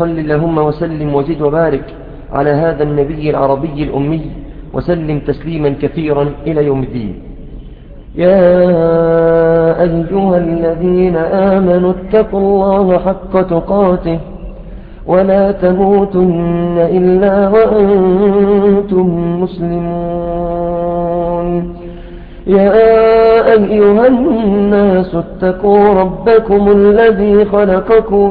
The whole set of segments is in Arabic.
صل اللهم وسلم وزد وبارك على هذا النبي العربي الأمي وسلم تسليما كثيرا إلى يوم الدين. يا أيها الذين آمنوا اتقوا الله حق تقاته ولا تموتن إلا وأنتم مسلمون. يا أيها الناس اتقوا ربكم الذي خلقكم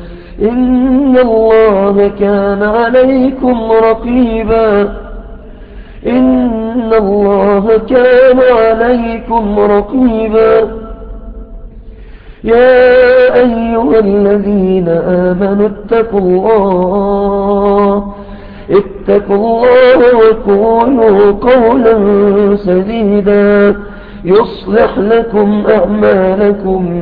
إن الله كان عليكم رقيبا. إن الله كان عليكم رقيبا. يا أيها الذين آمنوا اتقوا الله اتقوا الله وقولوا قولا سديدا. يصلح لكم أعمالكم.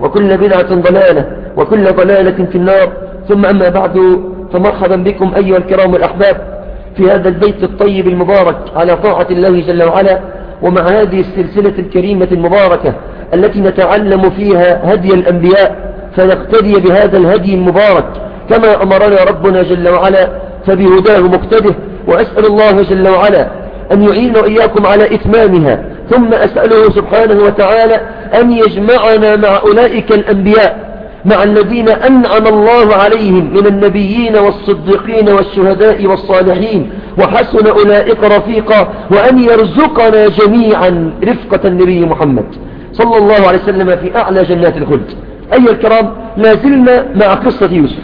وكل بدعة ضلالة وكل ضلالة في النار. ثم أما بعد فمرحبا بكم أيها الكرام الأحباب في هذا البيت الطيب المبارك على طاعة الله جل وعلا ومع هذه السلسلة الكريمة المباركة التي نتعلم فيها هدي الأنبياء فنقتدي بهذا الهدي المبارك كما أمرنا ربنا جل وعلا فبهداه مقتده وأسأل الله جل وعلا أن يعين إياكم على إتمامها ثم أسأله سبحانه وتعالى أن يجمعنا مع أولئك الأنبياء مع الذين أنعم الله عليهم من النبيين والصديقين والشهداء والصالحين وحسن أولئك رفيقا وأن يرزقنا جميعا رفقة النبي محمد صلى الله عليه وسلم في أعلى جنات الخلد. أيها الكرام لازلنا مع قصة يوسف.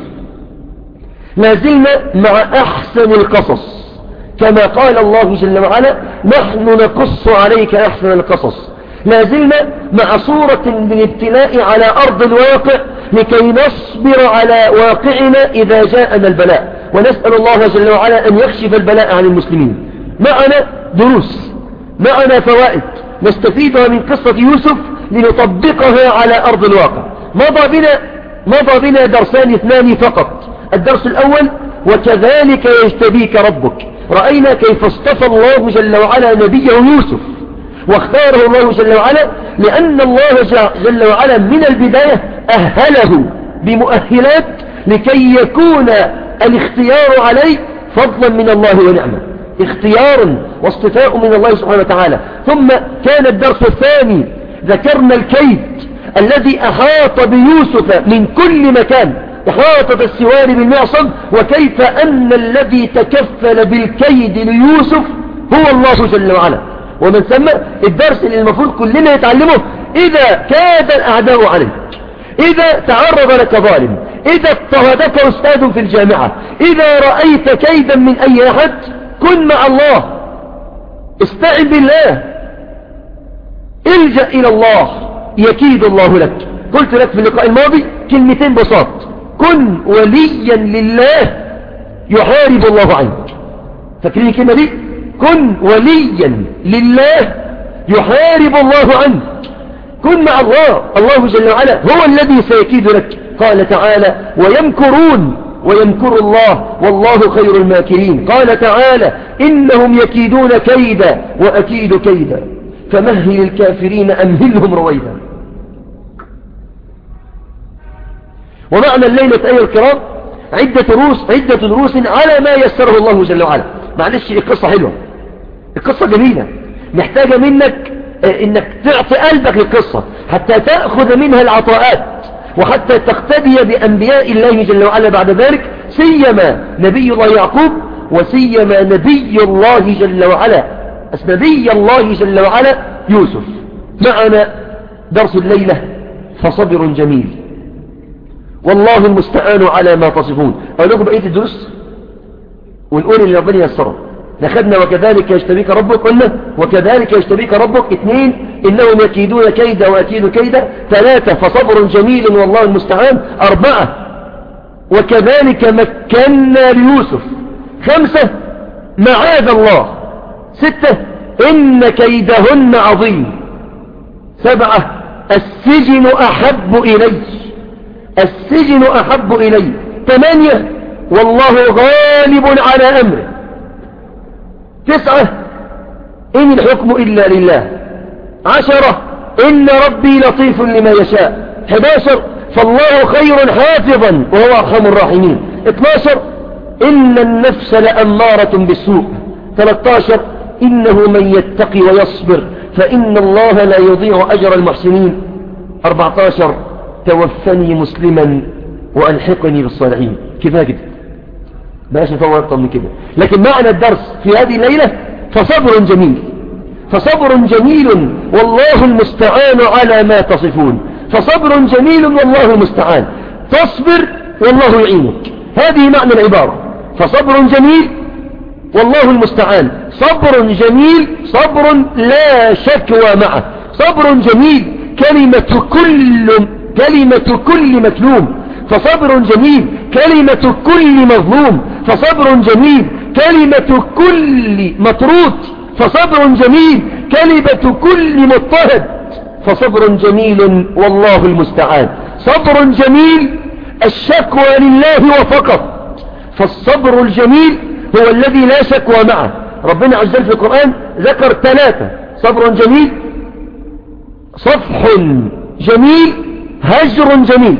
لازلنا مع أحسن القصص. كما قال الله جل وعلا نحن نقص عليك أحسن القصص. لازلنا مع صورة من ابتلاء على أرض الواقع لكي نصبر على واقعنا إذا جاءنا البلاء. ونسأل الله جل وعلا أن يكشف البلاء عن المسلمين. معنا دروس معنا فوائد. نستفيدها من قصة يوسف لنطبقها على أرض الواقع. مضى بنا, مضى بنا درسان اثنان فقط. الدرس الأول وكذلك يجتبيك ربك. رأينا كيف اصطفى الله جل وعلا نبيه يوسف واختاره الله جل وعلا لأن الله جل وعلا من البداية أهله بمؤهلات لكي يكون الاختيار عليه فضلا من الله ونعمة. اختيار واصطفاء من الله سبحانه وتعالى. ثم كان الدرس الثاني ذكرنا الكيد الذي أحاط بيوسف من كل مكان. إحاطة السوار بالمعصم وكيف أن الذي تكفل بالكيد ليوسف هو الله جل وعلا. ومن ثم الدرس اللي المفروض كلنا يتعلمه إذا كاد الأعداء عليك إذا تعرض لك ظالم إذا اضطهدك أستاذ في الجامعة إذا رأيت كيدا من أي أحد كن مع الله استعن بالله. إلجأ إلى الله يكيد الله لك. قلت لك في اللقاء الماضي كلمتين بساط. كن وليا لله يحارب الله عنك. فاكرين الكلمة دي؟ كن وليا لله يحارب الله عنك. كن مع الله. الله جل وعلا هو الذي سيكيد لك قال تعالى ويمكرون ويمكر الله والله خير الماكرين. قال تعالى إنهم يكيدون كيدا وأكيد كيدا. فمهل الكافرين أمهلهم رويدا. ومعنى الليلة أيها الكرام عدة دروس عدة دروس على ما يسره الله جل وعلا. معلش القصة حلوة. القصة جميلة. محتاجة منك آه، إنك تعطي قلبك للقصة حتى تأخذ منها العطاءات وحتى تقتدي بأنبياء الله جل وعلا بعد ذلك سيما نبي الله يعقوب وسيما نبي الله جل وعلا. نبي الله جل وعلا يوسف. معنا درس الليلة فصبر جميل. والله المستعان على ما تصفون. أقول لكم بقية الدروس؟ ونقول اللي ربنا يسره. لخدنا وكذلك يشتبيك ربك قلنا وكذلك يشتبيك ربك. اثنين إنهم يكيدون كيدا وأكيد كيدا. ثلاثة فصبر جميل والله المستعان. أربعة وكذلك مكنا ليوسف. خمسة معاذ الله. ستة إن كيدهن عظيم. سبعة السجن أحب إلي. السجن أحب إلي. ثمانية والله غالب على أمره. تسعة إن الحكم إلا لله. عشرة إن ربي لطيف لما يشاء. حداشر فالله خير حافظا وهو أرحم الراحمين. 12 إن النفس لأمارة بالسوء. 13 إنه من يتقي ويصبر فإن الله لا يضيع أجر المحسنين. 14 توفني مسلما وألحقني بالصالحين. كفاية كده؟ بلاش نطور أكتر من كده. لكن معنى الدرس في هذه الليلة فصبر جميل. فصبر جميل والله المستعان على ما تصفون. فصبر جميل والله المستعان. تصبر والله يعينك. هذه معنى العبارة. فصبر جميل والله المستعان. صبر جميل صبر لا شكوى معه. صبر جميل كلمة كل كلمة كل مكلوم فصبر جميل كلمة كل مظلوم فصبر جميل كلمة كل مطرود فصبر جميل كلمة كل مضطهد فصبر جميل والله المستعان. صبر جميل الشكوى لله وفقط فالصبر الجميل هو الذي لا شكوى معه. ربنا عز وجل في القرآن ذكر ثلاثة صبر جميل صفح جميل هجر جميل.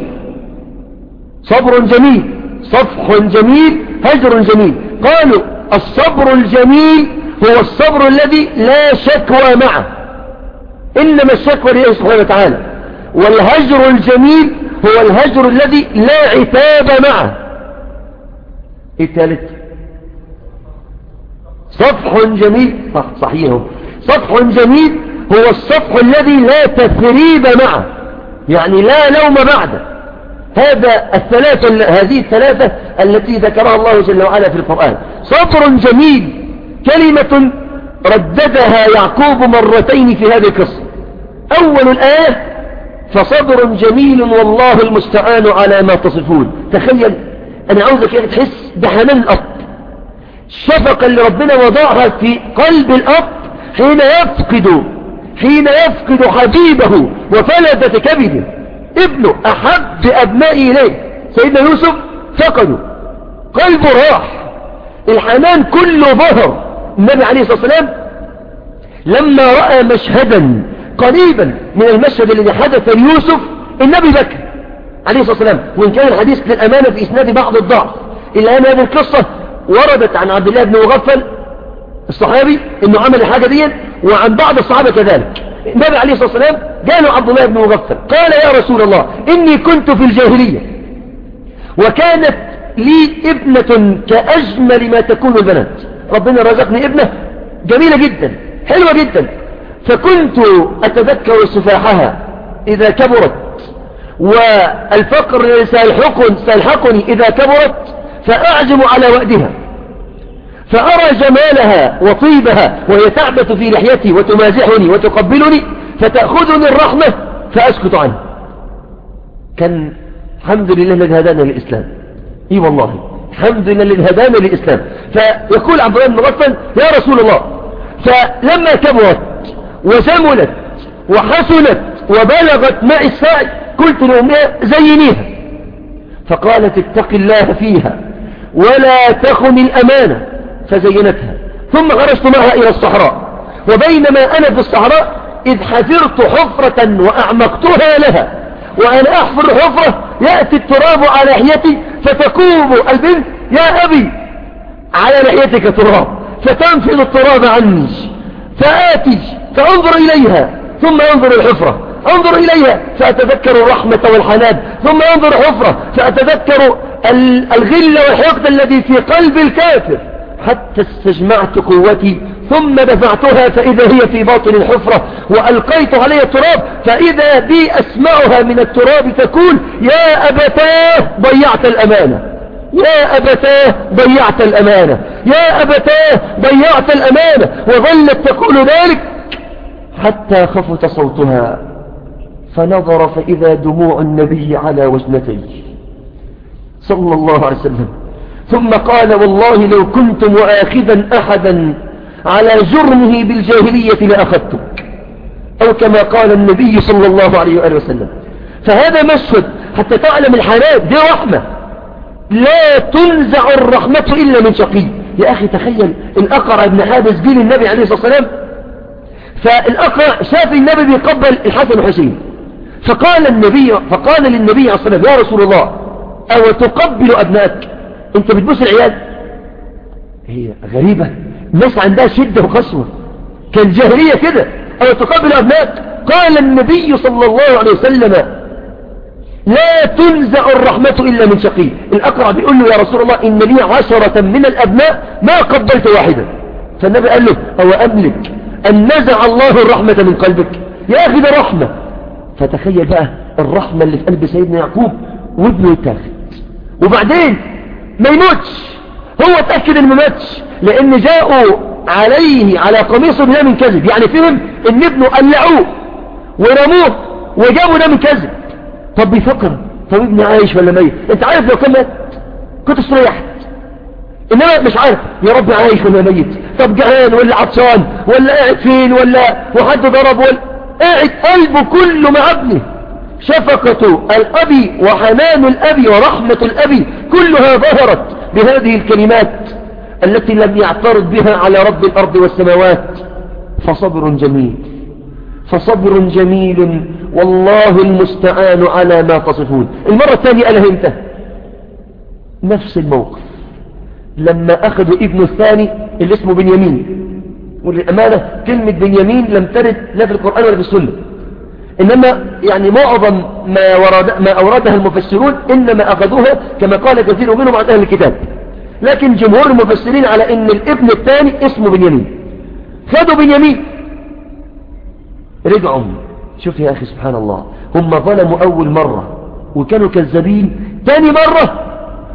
صبر جميل. صفح جميل. هجر جميل. قالوا الصبر الجميل هو الصبر الذي لا شكوى معه. إنما الشكوى لله سبحانه وتعالى. والهجر الجميل هو الهجر الذي لا عتاب معه. الثالث صفح جميل. صحيح. صفح جميل هو الصفح الذي لا تثريب معه. يعني لا لوم بعده هذا الثلاثة هذه الثلاثة التي ذكرها الله جل وعلا في القرآن. صبر جميل. كلمة رددها يعقوب مرتين في هذه القصة. أول الآية فصبر جميل والله المستعان على ما تصفون. تخيل أنا عاوزك يعني تحس بحنان الأب. الشفقة اللي ربنا وضعها في قلب الأب حين يفقد حين يفقد حبيبه وفلذة كبده. ابنه أحب أبنائي إليه. سيدنا يوسف فقده قلبه راح. الحنان كله ظهر. النبي عليه الصلاة والسلام لما رأى مشهدا قريبا من المشهد الذي حدث ليوسف النبي بكى عليه الصلاة والسلام وإن كان الحديث للأمانة في إسناد بعض الضعف. إلا أن هذه القصة وردت عن عبد الله بن مغفل الصحابي إنه عمل الحاجة دي وعن بعض الصحابة كذلك. النبي عليه الصلاة والسلام قالوا عبد الله بن مغفل قال يا رسول الله إني كنت في الجاهلية وكانت لي ابنة كأجمل ما تكون البنات. ربنا رزقني ابنة جميلة جدا حلوة جدا. فكنت أتذكر سفاحها إذا كبرت والفقر سيلحقني, إذا كبرت فأعزم على وأدها. فأرى جمالها وطيبها وهي تعبث في لحيتي وتمازحني وتقبلني فتأخذني الرحمة فأسكت عنه. كان الحمد لله الذي هدانا للإسلام. إي والله الحمد لله الذي هدانا للإسلام. فيقول عبد الله بن مغفل يا رسول الله فلما كبرت وزملت وحسنت وبلغت ماء السعي قلت لأمها زينيها. فقالت اتق الله فيها ولا تخن الأمانة. فزينتها. ثم غرست معها إلى الصحراء. وبينما أنا في الصحراء إذ حفرت حفرة وأعمقتها لها. وأنا أحفر حفرة يأتي التراب على لحيتي فتكوب. البنت يا أبي على لحيتك تراب. فتنفذ التراب عني. فآتي فأنظر إليها. ثم أنظر الحفرة. أنظر إليها فأتذكر الرحمة والحنان. ثم أنظر حفرة فأتذكر الغل والحقد الذي في قلب الكافر. حتى استجمعت قوتي ثم دفعتها فإذا هي في باطن الحفرة وألقيت عليها التراب فإذا بي أسمعها من التراب تقول يا أبتاه ضيعت الأمانة. يا أبتاه ضيعت الأمانة. يا أبتاه ضيعت الأمانة. وظلت تقول ذلك حتى خفت صوتها فنظر فإذا دموع النبي على وجنتيه. صلى الله عليه وسلم. ثم قال والله لو كنت مؤاخذا أحدا على جرمه بالجاهلية لأخذتك. أو كما قال النبي صلى الله عليه وآله وسلم. فهذا مشهد حتى تعلم الحالات دي رحمة. لا تنزع الرحمة إلا من شقي. يا أخي تخيل الأقرع ابن حابس جيل النبي عليه الصلاة والسلام. فالأقرع شاف النبي بيقبل الحسن والحسين. فقال النبي فقال للنبي عليه الصلاة والسلام يا رسول الله أو تقبل أبنائك؟ أنت بتبوس العيال. هي غريبة. الناس عندها شدة وقسوة كالجاهلية كده. أو تقبل أبنائك قال النبي صلى الله عليه وسلم لا تنزع الرحمة إلا من شقي. الأقرع بيقول له يا رسول الله إن لي عشرة من الأبناء ما قبلت واحدة. فالنبي قال له أو أملك أن نزع الله الرحمة من قلبك. يا أخي ده رحمة. فتخيل بقى الرحمة اللي في قلب سيدنا يعقوب وابنه يتاخد. وبعدين ما يموتش. هو اتأكد إنه ما ماتش لأن جاءوا عليه على قميصه بلا من كذب. يعني فهم إن ابنه قلعوه ورموه وجابوا ده من كذب. طب بيفكر. طب ابني عايش ولا ميت؟ أنت عارف لو كان مات كنت استريحت. إنما مش عارف. يا رب عايش ولا ميت. طب جعان ولا عطشان ولا قاعد فين ولا وحد ضرب ولا قاعد قلبه كله مع ابنه. شفقة الأب وحنان الأب ورحمة الأب كلها ظهرت بهذه الكلمات التي لم يعترض بها على رب الأرض والسماوات. فصبر جميل فصبر جميل والله المستعان على ما تصفون. المرة الثانية إمتى نفس الموقف. لما أخذوا ابن الثاني اللي اسمه بنيامين والأمانة كلمة بنيامين لم ترد لا في القرآن ولا في السنة. إنما يعني معظم ما, ورد ما أوردها المفسرون إنما أخذوها كما قال كثير منهم عن أهل الكتاب. لكن جمهور المفسرين على إن الابن الثاني اسمه بنيامين. خدوا بنيامين. رجعوا. شوف يا أخي سبحان الله. هم ظلموا أول مرة وكانوا كذابين. ثاني مرة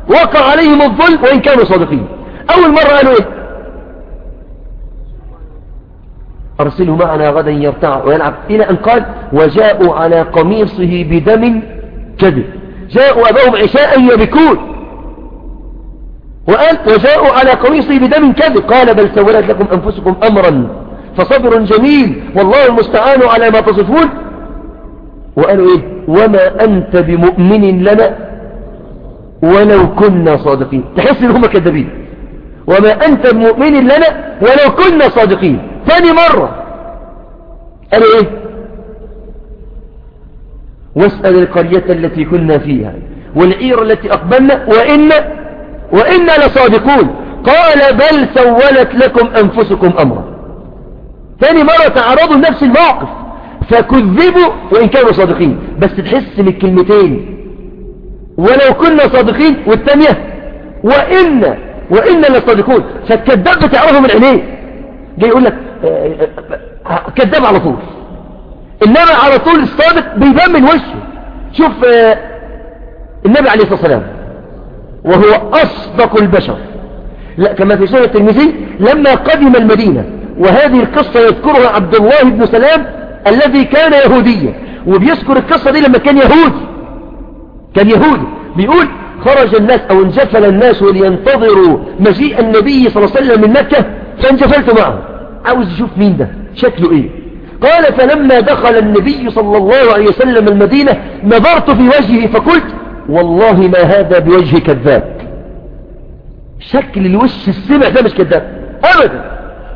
وقع عليهم الظلم وإن كانوا صادقين. أول مرة قالوا إيه؟ أرسله معنا غدا يرتع ويلعب. إلى أن قال وجاءوا على قميصه بدم كذب جاءوا أباهم عشاء يبكون. وقال وجاءوا على قميصه بدم كذب. قال بل سولت لكم أنفسكم أمرا فصبر جميل والله المستعان على ما تصفون. وقالوا إيه؟ وما أنت بمؤمن لنا ولو كنا صادقين. تحس إن هم كذابين. وما أنت بمؤمن لنا ولو كنا صادقين. ثاني مرة. قالوا إيه؟ واسأل القرية التي كنا فيها والعير التي أقبلنا وإن وإنا لصادقون. قال بل سولت لكم أنفسكم أمرا. ثاني مرة تعرضوا لنفس الموقف فكذبوا وإن كانوا صادقين. بس تحس من الكلمتين ولو كنا صادقين والثانية وإن وإنا لصادقون. فالكذاب بتعرفه من عينيه جاي يقول لك كذاب على طول. إنما على طول الصادق بيبان من وشه. شوف النبي عليه الصلاة والسلام وهو أصدق البشر. لا كما في سورة الترمذي لما قدم المدينة وهذه القصة يذكرها عبد الله بن سلام الذي كان يهوديا وبيذكر القصة دي لما كان يهودي. كان يهودي. بيقول خرج الناس أو انجفل الناس لينتظروا مجيء النبي صلى الله عليه وسلم من مكة فانجفلت معه. عاوز يشوف مين ده؟ شكله إيه؟ قال فلما دخل النبي صلى الله عليه وسلم المدينة نظرت في وجهه فقلت والله ما هذا بوجه كذاب. شكل الوش السمع ده مش كذاب أبدا.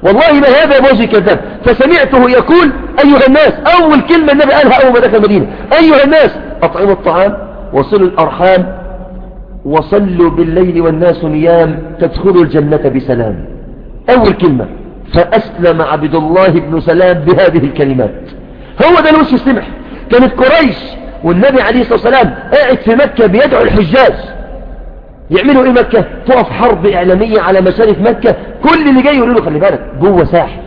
والله ما هذا بوجه كذاب. فسمعته يقول أيها الناس أول كلمة النبي قالها أول ما دخل المدينة أيها الناس أطعموا الطعام وصلوا الأرحام وصلوا بالليل والناس نيام تدخلوا الجنة بسلام. أول كلمة. فأسلم عبد الله بن سلام بهذه الكلمات. هو ده الوش السمح كانت قريش والنبي عليه الصلاة والسلام قاعد في مكة بيدعو الحجاج يعملوا إيه مكة؟ تقف حرب إعلامية على مشارف مكة. كل اللي جاي يقول له خلي بالك جوه ساحر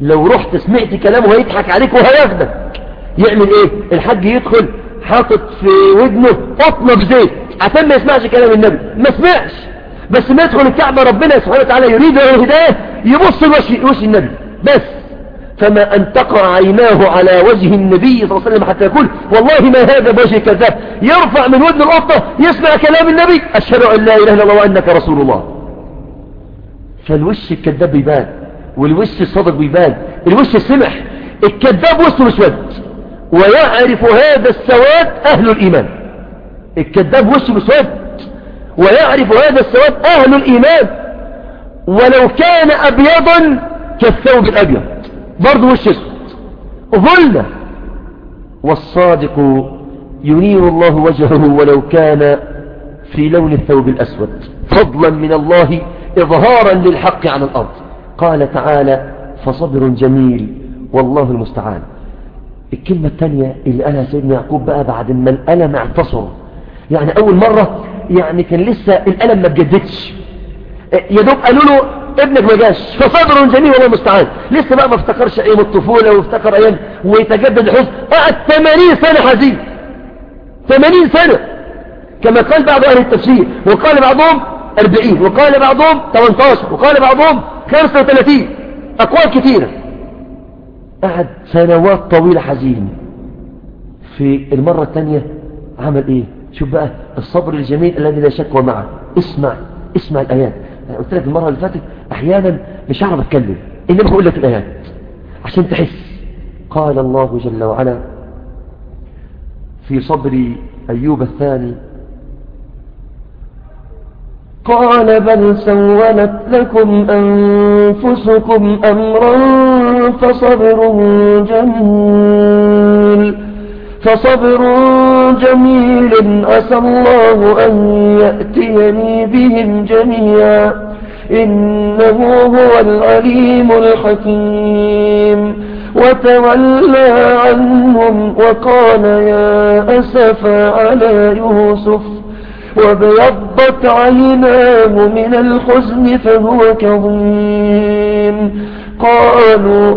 لو رحت سمعت كلامه هيضحك عليك وهياخدك. يعمل إيه؟ الحاج يدخل حاطط في ودنه قطنة بزيت. عشان ما يسمعش كلام النبي. ما سمعش. بس ما يدخل الكعبة ربنا سبحانه وتعالى يريد له يبص وش, وش النبي. بس. فما أن تقع عيناه على وجه النبي صلى الله عليه وسلم حتى يقول والله ما هذا بوجه كذاب. يرفع من ودن القطة يسمع كلام النبي أشهد أن لا إله إلا الله وأنك رسول الله. فالوش الكذاب بيبان والوش الصدق بيبان الوش السمح الكذاب وشه مسود ويعرف هذا السواد أهل الإيمان. الكذاب وشه مسود ويعرف هذا السواد أهل الإيمان. ولو كان أبيضا كالثوب الأبيض. برضه وش اسود ظلمة والصادق ينير الله وجهه ولو كان في لون الثوب الأسود. فضلا من الله إظهارا للحق على الأرض. قال تعالى فصبر جميل والله المستعان. الكلمة الثانية اللي قالها سيدنا يعقوب بقى بعد ما الألم اعتصر يعني أول مرة يعني كان لسه الألم ما تجددش يا دوب قالوا له ابنك ما جاش. فصبر جميل والله المستعان. لسه بقى ما افتكرش أيام الطفولة وافتكر أيام ويتجدد الحزن. قعد 80 سنة حزين. 80 سنة. كما قال بعض أهل التفسير. وقال بعضهم 40 وقال بعضهم 18 وقال بعضهم 35 أقوال كثيرة. قعد سنوات طويلة حزين. في المرة الثانية عمل إيه؟ شوف بقى؟ الصبر الجميل الذي لا شك معه. اسمع اسمع الآيات. أنا قلت لك المرة اللي فاتت أحيانا مش هعرف أتكلم. إنما بقول لك الآيات. عشان تحس. قال الله جل وعلا في صبر أيوب الثاني قال بل سولت لكم أنفسكم أمرا فصبر جميل. فصبر جميل عسى الله أن يأتيني بهم جميعا. إنه هو العليم الحكيم. وتولى عنهم وقال يا أسفا على يوسف. وابيضت عيناه من الحزن فهو كظيم. قالوا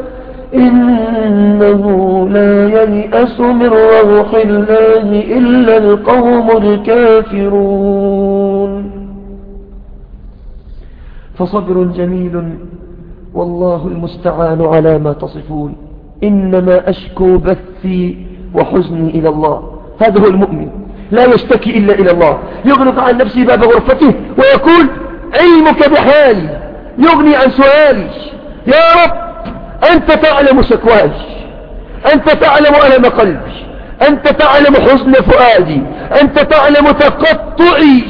إنه لا ييأس من روح الله إلا القوم الكافرون. فصبر جميل والله المستعان على ما تصفون. إنما أشكو بثي وحزني إلى الله. هذا هو المؤمن. لا يشتكي إلا إلى الله. يغلق عن نفسه باب غرفته ويقول علمك بحالي يغني عن سؤالي. يا رب! أنت تعلم شكواي. أنت تعلم ألم قلبي. أنت تعلم حزن فؤادي. أنت تعلم تقطعي.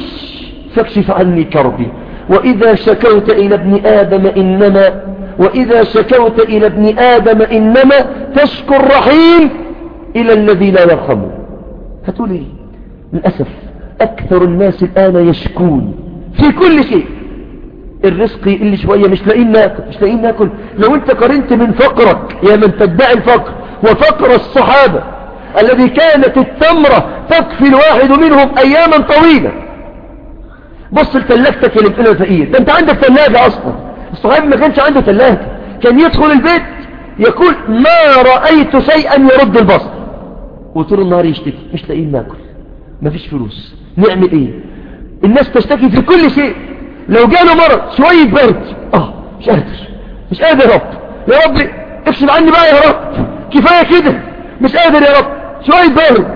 فاكشف عني كربي. وإذا شكوت إلى ابن آدم إنما وإذا شكوت إلى ابن آدم إنما تشكو الرحيم إلى الذي لا يرحم. هتقول إيه للأسف أكثر الناس الآن يشكون في كل شيء. الرزق يقل شوية مش لاقيين ناكل مش لاقيين ناكل. لو انت قارنت من فقرك يا من تدعي الفقر وفقر الصحابة الذي كانت التمرة تكفي الواحد منهم أياما طويلة. بص لتلاجتك اللي بتقول فقير ده انت عندك ثلاجة أصلا. الصحابي ما كانش عنده ثلاجة كان يدخل البيت يقول ما رأيت شيئا يرد البصر. وطول النهار يشتكي. مش لاقيين ناكل. مفيش فلوس. نعمل إيه؟ الناس تشتكي في كل شيء. لو جاله مرض شوية برد. آه مش قادر مش قادر يا رب. يا رب اكشف عني بقى يا رب. كفاية كده. مش قادر يا رب. شوية برد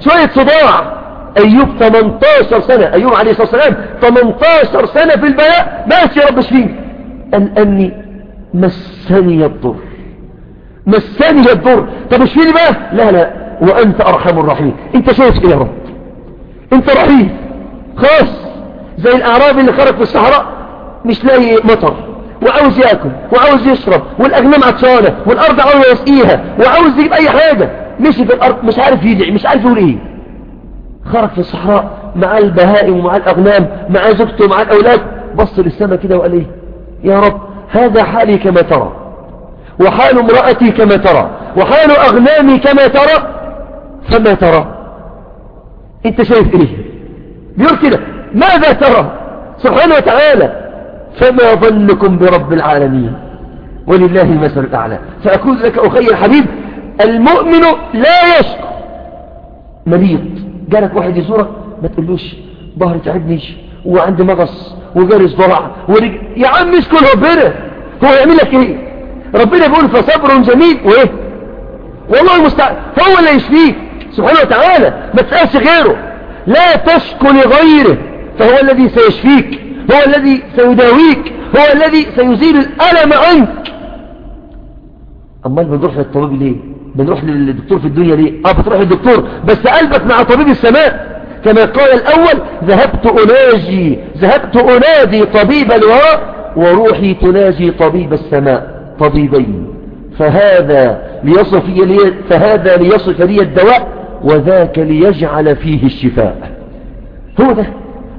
شوية صداع. أيوب 18 سنة. أيوب عليه الصلاة والسلام. 18 سنة في البلاء. ماشي يا رب اشفيني. ان أني مسني الضر. مسني الضر. طب اشفيني بقى. لا لا. وأنت أرحم الراحمين. أنت شايف إيه يا رب؟ أنت رحيم. خاص زي الاعرابي اللي خرج في الصحراء مش لاقي مطر. وعاوز يأكل وعاوز يشرب والأغنام عطشانة والأرض عاوز يسقيها وعاوز يجيب أي حاجة. مشي في الأرض مش عارف يدعي مش عارف يقول إيه. خرج في الصحراء مع البهائم ومع الأغنام مع زوجته ومع الأولاد بص للسماء كده وقال إيه؟ يا رب هذا حالي كما ترى وحال امرأتي كما ترى وحال أغنامي كما ترى فما ترى. أنت شايف إيه؟ بيقول كده. ماذا ترى؟ سبحانه وتعالى فما ظنكم برب العالمين. ولله المثل الأعلى. فأقول لك أخي الحبيب المؤمن لا يشكو مريض جالك واحد يزورك ما تقولوش. ظهري تعبنيش. وعندي مغص وجاري صداع ورج... يا عم اشكر ربنا. هو يعمل لك إيه؟ ربنا بيقول فصبر جميل. وإيه؟ والله المستعان. هو اللي يشفيك. سبحانه وتعالى ما تسألش غيره. لا تشكو لغيره. فهو الذي سيشفيك هو الذي سيداويك هو الذي سيزيل الألم عنك. أمال بنروح للطبيب ليه؟ بنروح للدكتور في الدنيا ليه؟ آه بتروح للدكتور بس قلبك مع طبيب السماء. كما قال الأول ذهبت أناجي ذهبت أنادي طبيب الورى وروحي تناجي طبيب السماء طبيبين. فهذا ليصف لي فهذا ليصف لي الدواء وذاك ليجعل فيه الشفاء. هو ده.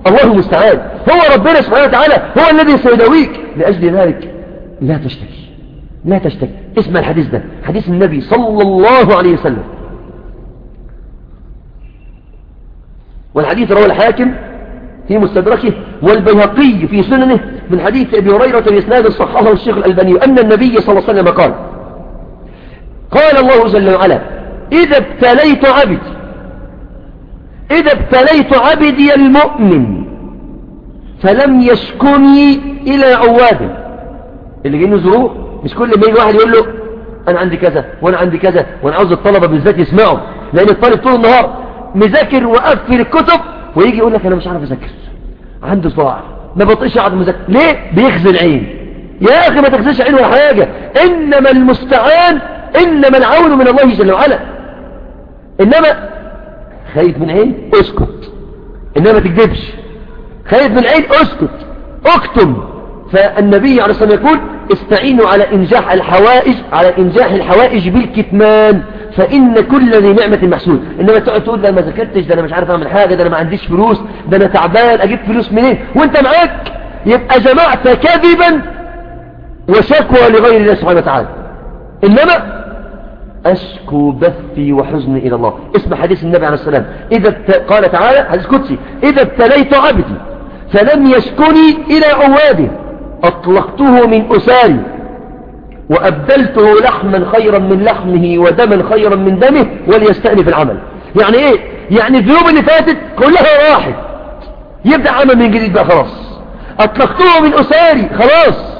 الله المستعان. هو ربنا سبحانه وتعالى هو الذي سيداويك. لأجل ذلك لا تشتكي. لا تشتكي. اسمع الحديث ده. حديث النبي صلى الله عليه وسلم. والحديث رواه الحاكم في مستدركه والبيهقي في سننه من حديث أبي هريرة بإسناد صححه الشيخ الألباني أن النبي صلى الله عليه وسلم قال قال الله جل وعلا إذا ابتليت عبدي إذا ابتليت عبدي المؤمن فلم يشكني إلى عواده اللي جايين يزوروه مش كل ما يجي واحد يقول له أنا عندي كذا وأنا عندي كذا وأنا عاوز الطلبة بالذات يسمعوا لأن الطالب طول النهار مذاكر وقفل الكتب ويجي يقول لك أنا مش عارف أذاكر. عنده صداع ما بطيش أقعد مذاكر. ليه؟ بيخزن عين. يا أخي ما تخزنش عين ولا حاجة. إنما المستعان إنما العون من الله جل وعلا. إنما خايف من عين؟ اسكت. إنما تكذبش. خايف من عين؟ اسكت. اكتم. فالنبي عليه الصلاة والسلام يقول استعينوا على إنجاح الحوائج على إنجاح الحوائج بالكتمان. فإن كل ذي نعمة محسود إنما تقعد تقول ده أنا ما ذاكرتش ده أنا مش عارف أعمل حاجة ده أنا ما عنديش فلوس ده أنا تعبان أجيب فلوس منين؟ وأنت معاك. يبقى جمعت كذبا وشكوى لغير الله سبحانه وتعالى. إنما أشكو بثي وحزني إلى الله. اسم حديث النبي عليه السلام إذا. قال تعالى حديث قدسي إذا ابتليت عبدي فلم يشكني إلى عواده. أطلقته من أساري وأبدلته لحما خيرا من لحمه ودما خيرا من دمه وليستأنف العمل. يعني إيه؟ يعني الذنوب اللي فاتت كلها راحت يبدأ عمل من جديد بقى خلاص. أطلقته من أساري خلاص.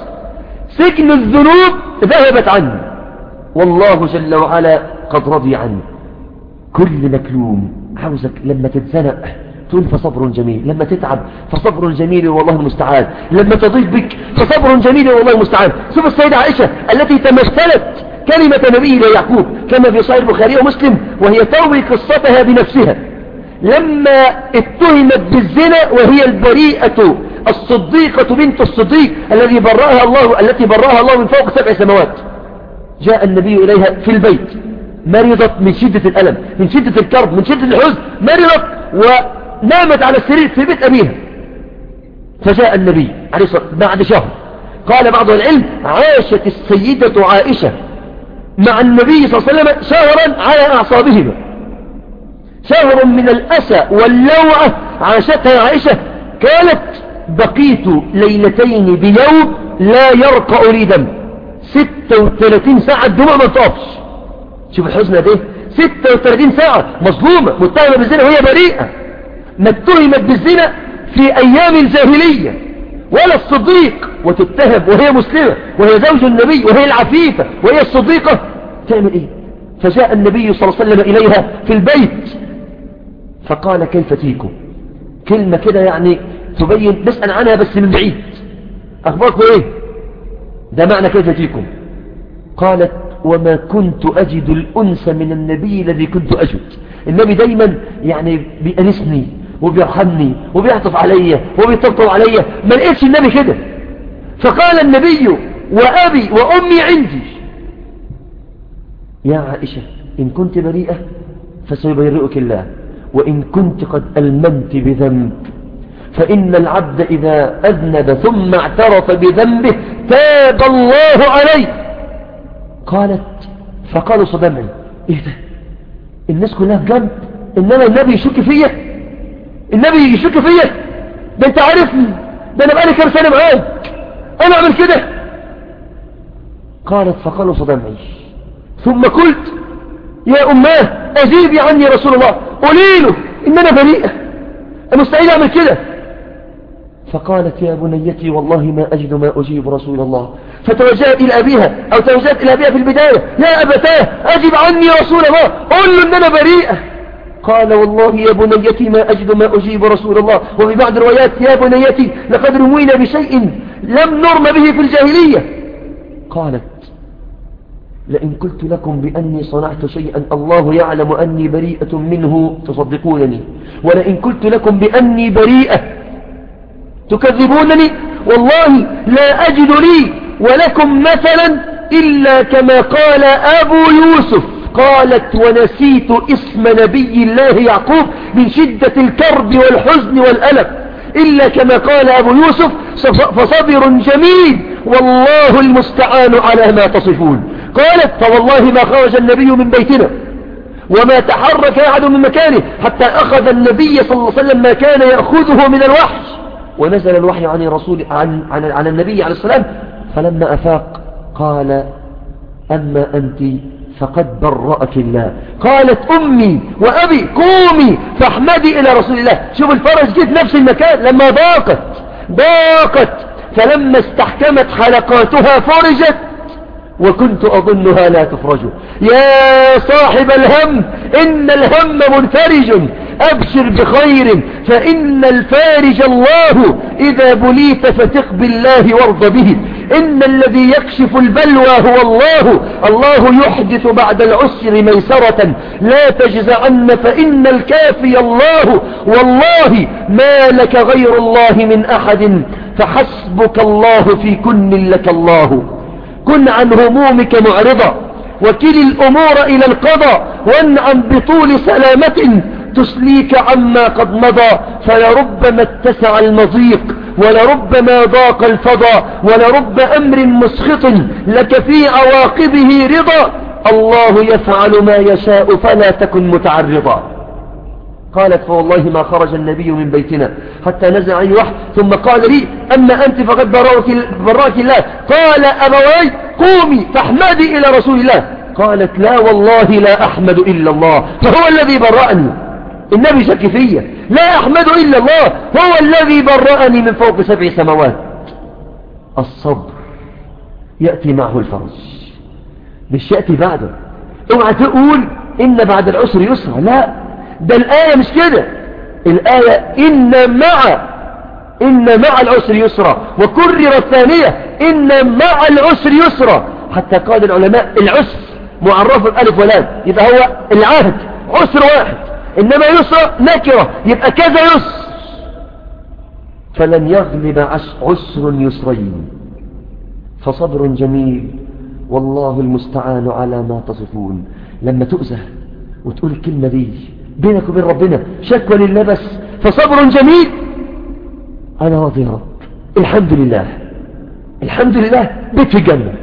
سجن الذنوب ذهبت عني. والله جل وعلا قد رضي عني كل مكلوم عاوزك لما تتزنق تقول فصبر جميل لما تتعب فصبر جميل والله المستعان لما تضيق بك فصبر جميل والله المستعان. شوف السيدة عائشة التي تمثلت كلمة نبي يعقوب كما في صحيح البخاري ومسلم وهي تروي قصتها بنفسها. لما اتهمت بالزنا وهي البريئة الصديقة بنت الصديق الذي براها الله التي براها الله من فوق سبع سماوات. جاء النبي إليها في البيت مرضت من شدة الألم من شدة الكرب من شدة الحزن مرضت ونامت على السرير في بيت أبيها. فجاء النبي عليه الصلاة بعد شهر قال بعض العلم عاشت السيدة عائشة مع النبي صلى الله عليه وسلم شهرا على أعصابهما. شهر من الأسى واللوعة عاشتها عائشة كانت بقيت ليلتين بيوم لا يرقع لي دم. 36 ساعة الدموع ما تقفش شوف الحزن ده 36 ساعة مظلومة متهمة بالزنا وهي بريئة. ما اتهمت بالزنا في أيام الجاهلية. ولا الصديق وتتهم وهي مسلمة وهي زوج النبي وهي العفيفة وهي الصديقة. تعمل إيه؟ فجاء النبي صلى الله عليه وسلم إليها في البيت. فقال كيف تيكم كلمة كده يعني تبين نسأل عنها بس من بعيد. أخباركم إيه؟ ده معنى كيف تيكم قالت وما كنت أجد الأنس من النبي الذي كنت أجد. النبي دايما يعني بيأنسني وبيرحمني وبيعطف عليا وبيطبطب عليا ما لقيتش النبي كده. فقال النبي وأبي وأمي عندي. يا عائشة إن كنت بريئة فسيبرئك الله وإن كنت قد ألمنت بذنب فإن العبد إذا أذنب ثم اعترف بذنبه تاب الله عليه. قالت فقالوا صدمعي إيه ده؟ الناس كلها في جنب إنما النبي يشك فيا؟ النبي يشك فيا؟ ده أنت عارفني ده أنا بقالي كام سنة معاك. أنا أعمل كده. قالت فقالوا صدمعي ثم قلت يا اماه أجيبي عني رسول الله. قولي له ان أنا بريئه مستحيل أعمل كده. فقالت يا بنيتي والله ما أجد ما أجيب رسول الله. فتوجهت إلى أبيها أو توجهت إلى أبيها في البداية. يا أبتاه أجب عني رسول الله. قل له أن أنا بريئة. قال والله يا بنيتي ما أجد ما أجيب رسول الله. وفي بعض الروايات يا بنيتي لقد رمينا بشيء لم نرم به في الجاهلية. قالت لئن قلت لكم بأني صنعت شيئا الله يعلم أني بريئة منه تصدقونني. ولئن قلت لكم بأني بريئة تكذبونني؟ والله لا أجد لي ولكم مثلا إلا كما قال أبو يوسف. قالت ونسيت اسم نبي الله يعقوب من شدة الكرب والحزن والألم. إلا كما قال أبو يوسف فصبر جميل والله المستعان على ما تصفون. قالت فوالله ما خرج النبي من بيتنا وما تحرك أحد من مكانه حتى أخذ النبي صلى الله عليه وسلم ما كان يأخذه من الوحي ونزل الوحي عن الرسول عن, عن, عن النبي عليه السلام فلما أفاق قال أما أنت فقد برأك الله. قالت أمي وأبي قومي فاحمدي إلى رسول الله. شوف الفرج جيت نفس المكان لما ضاقت ضاقت فلما استحكمت حلقاتها فرجت. وكنت أظنها لا تفرج. يا صاحب الهم إن الهم منفرج. أبشر بخير فإن الفارج الله. إذا بليت فتق بالله وارض به. إن الذي يكشف البلوى هو الله. الله يحدث بعد العسر ميسرة. لا تجزعن فإن الكافي الله. والله ما لك غير الله من أحد. فحسبك الله في كن لك الله. كن عن همومك معرضا وكل الأمور إلى القضاء وانعم بطول سلامة تسليك عما قد مضى. فلربما اتسع المضيق ولربما ضاق الفضا ولرب أمر مسخط لك في عواقبه رضا. الله يفعل ما يشاء فلا تكن متعرضا. قالت فوالله ما خرج النبي من بيتنا حتى نزع عن وحي ثم قال لي أما أنت فقد براك الله. قال أبواي قومي فاحمدي إلى رسول الله. قالت لا والله لا أحمد إلا الله فهو الذي برأني النبي شك فيا. لا أحمد إلا الله هو الذي برأني من فوق سبع سماوات. الصبر يأتي معه الفرج. مش يأتي بعده. اوعى تقول إن بعد العسر يسرا لا. ده الآية مش كده. الآية إن مع إن مع العسر يسرا وكرر الثانية إن مع العسر يسرا. حتى قال العلماء العسر معرف بألف ولام يبقى هو العهد عسر واحد. إنما يسرى نكرة يبقى كذا يسر. فلن يغلب عسر يسرين. فصبر جميل. والله المستعان على ما تصفون. لما تؤذى وتقول الكلمة دي بينك وبين ربنا شكوى لله بس فصبر جميل. أنا راضي يا رب. الحمد لله. الحمد لله. بيت في الجنة.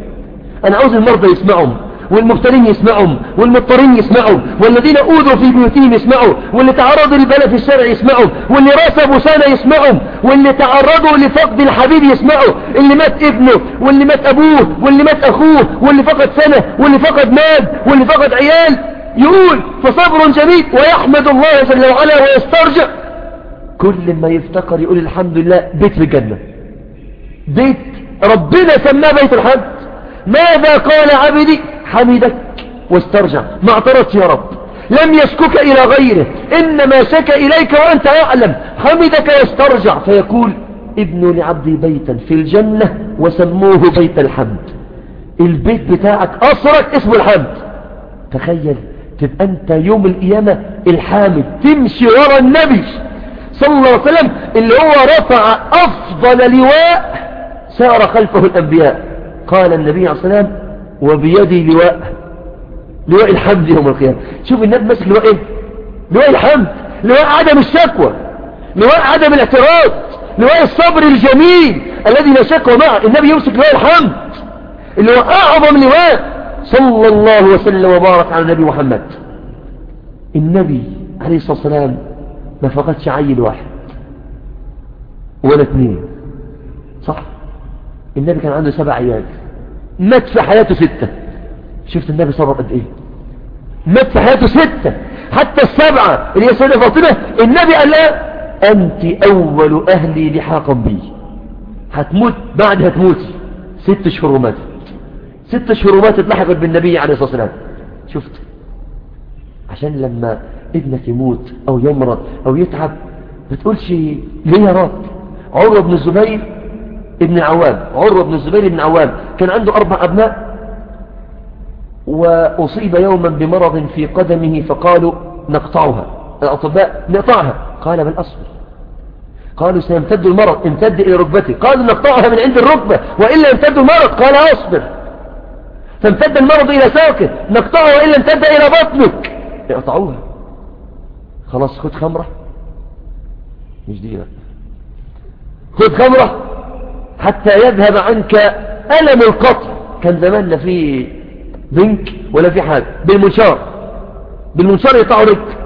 أنا عاوز المرضى يسمعهم والمبتلين يسمعهم والمضطرين يسمعوا والذين أوذوا في بيوتهم يسمعوا واللي تعرضوا للبلاء في الشارع يسمعوا واللي راسبوا سنة يسمعوا واللي تعرضوا لفقد الحبيب يسمعوا. اللي مات ابنه واللي مات أبوه واللي مات أخوه واللي فقد سنة واللي فقد مال واللي فقد عيال. يقول فصبر جميل ويحمد الله جل وعلا ويسترجع. كل ما يفتكر يقول الحمد لله بيت في الجنة. بيت ربنا سماه بيت الحمد. ماذا قال عبدي؟ حمدك واسترجع. ما اعترضت يا رب. لم يشكك إلى غيره. إنما شك إليك وأنت أعلم. حمدك واسترجع. فيقول ابن لعبدي بيتا في الجنة وسموه بيت الحمد. البيت بتاعك أصرك اسمه الحمد. تخيل. تبقى أنت يوم القيامة الحامد تمشي ورا النبي صلى الله عليه وسلم اللي هو رفع أفضل لواء سار خلفه الأنبياء. قال النبي عليه الصلاة وبيدي لواء لواء الحمد يوم القيامة. شوف النبي ماسك لواء إيه؟ لواء الحمد لواء عدم الشكوى لواء عدم الاعتراض لواء الصبر الجميل الذي لا شكوى معه. النبي يمسك لواء الحمد اللي هو أعظم لواء. صلى الله وسلم وبارك على النبي محمد. النبي عليه الصلاة والسلام ما فقدش عيل واحد ولا اثنين. صح؟ النبي كان عنده سبع عيال. مات في حياته ستة. شفت النبي صبر قد إيه؟ مات في حياته ستة. حتى السبعة اللي هي سيدة فاطمة النبي قال لها أنت أول أهلي لحاقا بي. هتموت بعد هتموتي. ست شهور وماتت. ست شهور وماتت لحقت بالنبي عليه الصلاة والسلام. شفت؟ عشان لما ابنك يموت أو يمرض أو يتعب بتقولش ليه يا رب؟ عروة بن الزبير ابن عوام عروة بن الزبير بن عوام كان عنده أربع أبناء. وأصيب يوما بمرض في قدمه فقالوا نقطعها الأطباء نقطعها. قال بل أصبر. قالوا سيمتد المرض امتد إلى ركبته. قالوا نقطعها من عند الركبة وإلا يمتد المرض. قال أصبر. فامتد المرض إلى ساقه نقطعها وإلا امتد إلى بطنك. اقطعوها. خلاص خد خمرة. مش دي خد خمرة. حتى يذهب عنك ألم القطع. كان زمان لا في بنك ولا في حاجة. بالمنشار. بالمنشار يقطعوا رك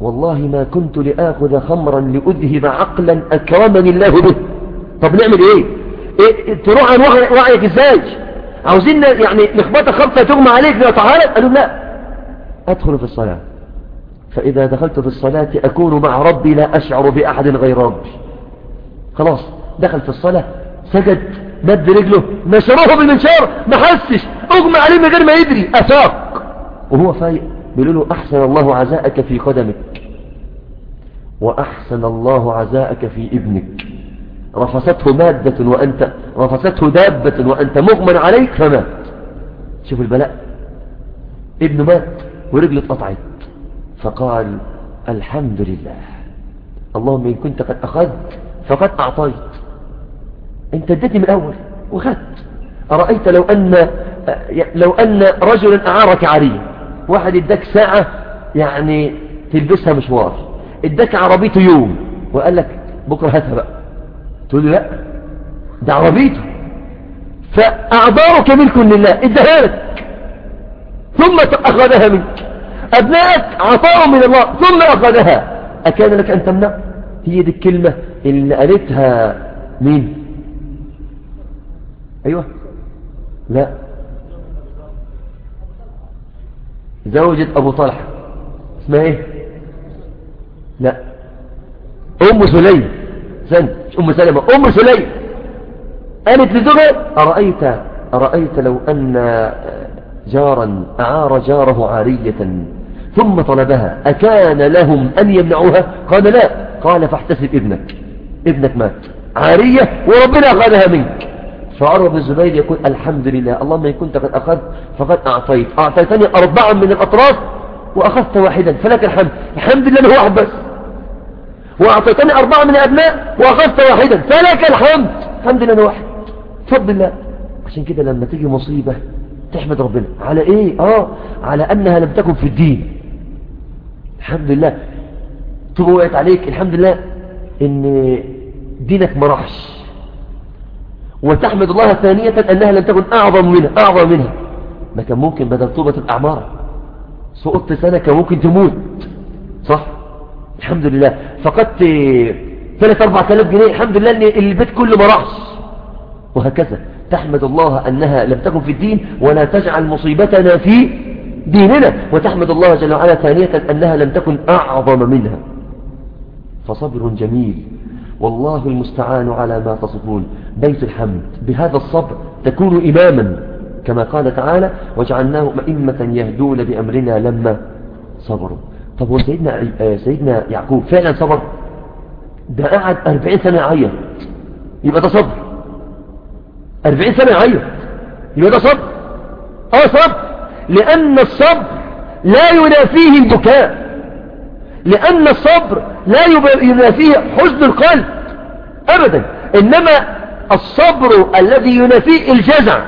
والله ما كنت لآخذ خمرا لأذهب عقلا أكرمني الله به. طب نعمل إيه, إيه تروح عن وعيك إزاي؟ عاوزين يعني نخبطك خبطة تغمى عليك لأطعها لك قالوا لا. أدخل في الصلاة. فإذا دخلت في الصلاة أكون مع ربي لا أشعر بأحد غير ربي. خلاص. دخل في الصلاة سجد مد رجله نشروه بالمنشار. ما حسش. أغمى عليه من غير ما يدري. افاق وهو فايق. بيقولوا له أحسن الله عزاءك في قدمك وأحسن الله عزاءك في ابنك. رفسته مادة وأنت رفسته دابة وأنت مغمى عليك فمات. شوف البلاء. ابنه مات ورجله اتقطعت. فقال الحمد لله. اللهم إن كنت قد أخذت فقد أعطيت. أنت اديتني من الأول وخدت. أرأيت لو أن لو أن رجلا أعارك عاريه واحد اداك ساعة يعني تلبسها مشوار. اداك عربيته يوم. وقال لك بكرة هاتها بقى. تقول له لا ده عربيته. فأعضاؤك ملك لله اداها لك. ثم أخذها منك. أبنائك عطاء من الله ثم أخذها. أكان لك أن تمنع؟ هي دي الكلمة اللي قالتها مين؟ أيوة. لا. زوجة أبو طلحة. اسمها إيه؟ لا. أم سليم. سنة أم سلمة أم سليم. قالت لزوجها أرأيت أرأيت لو أن جارا أعار جاره عارية ثم طلبها أكان لهم أن يمنعوها؟ قال لا. قال فاحتسب ابنك. ابنك مات. عارية وربنا أخذها منك. فعروة بن الزبير يقول الحمد لله اللهم إن كنت قد أخذت فقد أعطيت. أعطيتني أربعا من الأطراف وأخذت واحدا فلك الحمد. الحمد لله هو واحد بس وأعطيتني أربعة من الأبناء وأخذت واحدا فلك الحمد. الحمد لله واحد. فضل الله عشان كده لما تيجي مصيبة تحمد ربنا. على إيه؟ آه. على أنها لم تكن في الدين. الحمد لله. تبقى وقعت عليك. الحمد لله. إن دينك ما راحش. وتحمد الله ثانية أنها لم تكن أعظم منها. أعظم منها. ما كان ممكن بدل طوبة الأعمار. سقطت سنة كان ممكن تموت. صح؟ الحمد لله. فقدت ثلاث أربع ثلاث جنيه الحمد لله أن البيت كله ما راحش وهكذا. تحمد الله أنها لم تكن في الدين ولا تجعل مصيبتنا في ديننا. وتحمد الله جل وعلا ثانية أنها لم تكن أعظم منها. فصبر جميل. والله المستعان على ما تصفون. بيت الحمد. بهذا الصبر تكون إماما. كما قال تعالى وجعلناه أئمة يهدون بأمرنا لما صبروا. طب هو سيدنا, سيدنا يعقوب فعلا صبر؟ ده قعد أربعين سنة يعيط. يبقى ده صبر. أربعين سنة يعيط. يبقى ده صبر. آه صبر. لأن الصبر لا ينافيه البكاء. لأن الصبر لا ينافيه حزن القلب. أبدا. إنما الصبر الذي ينافيه الجزع.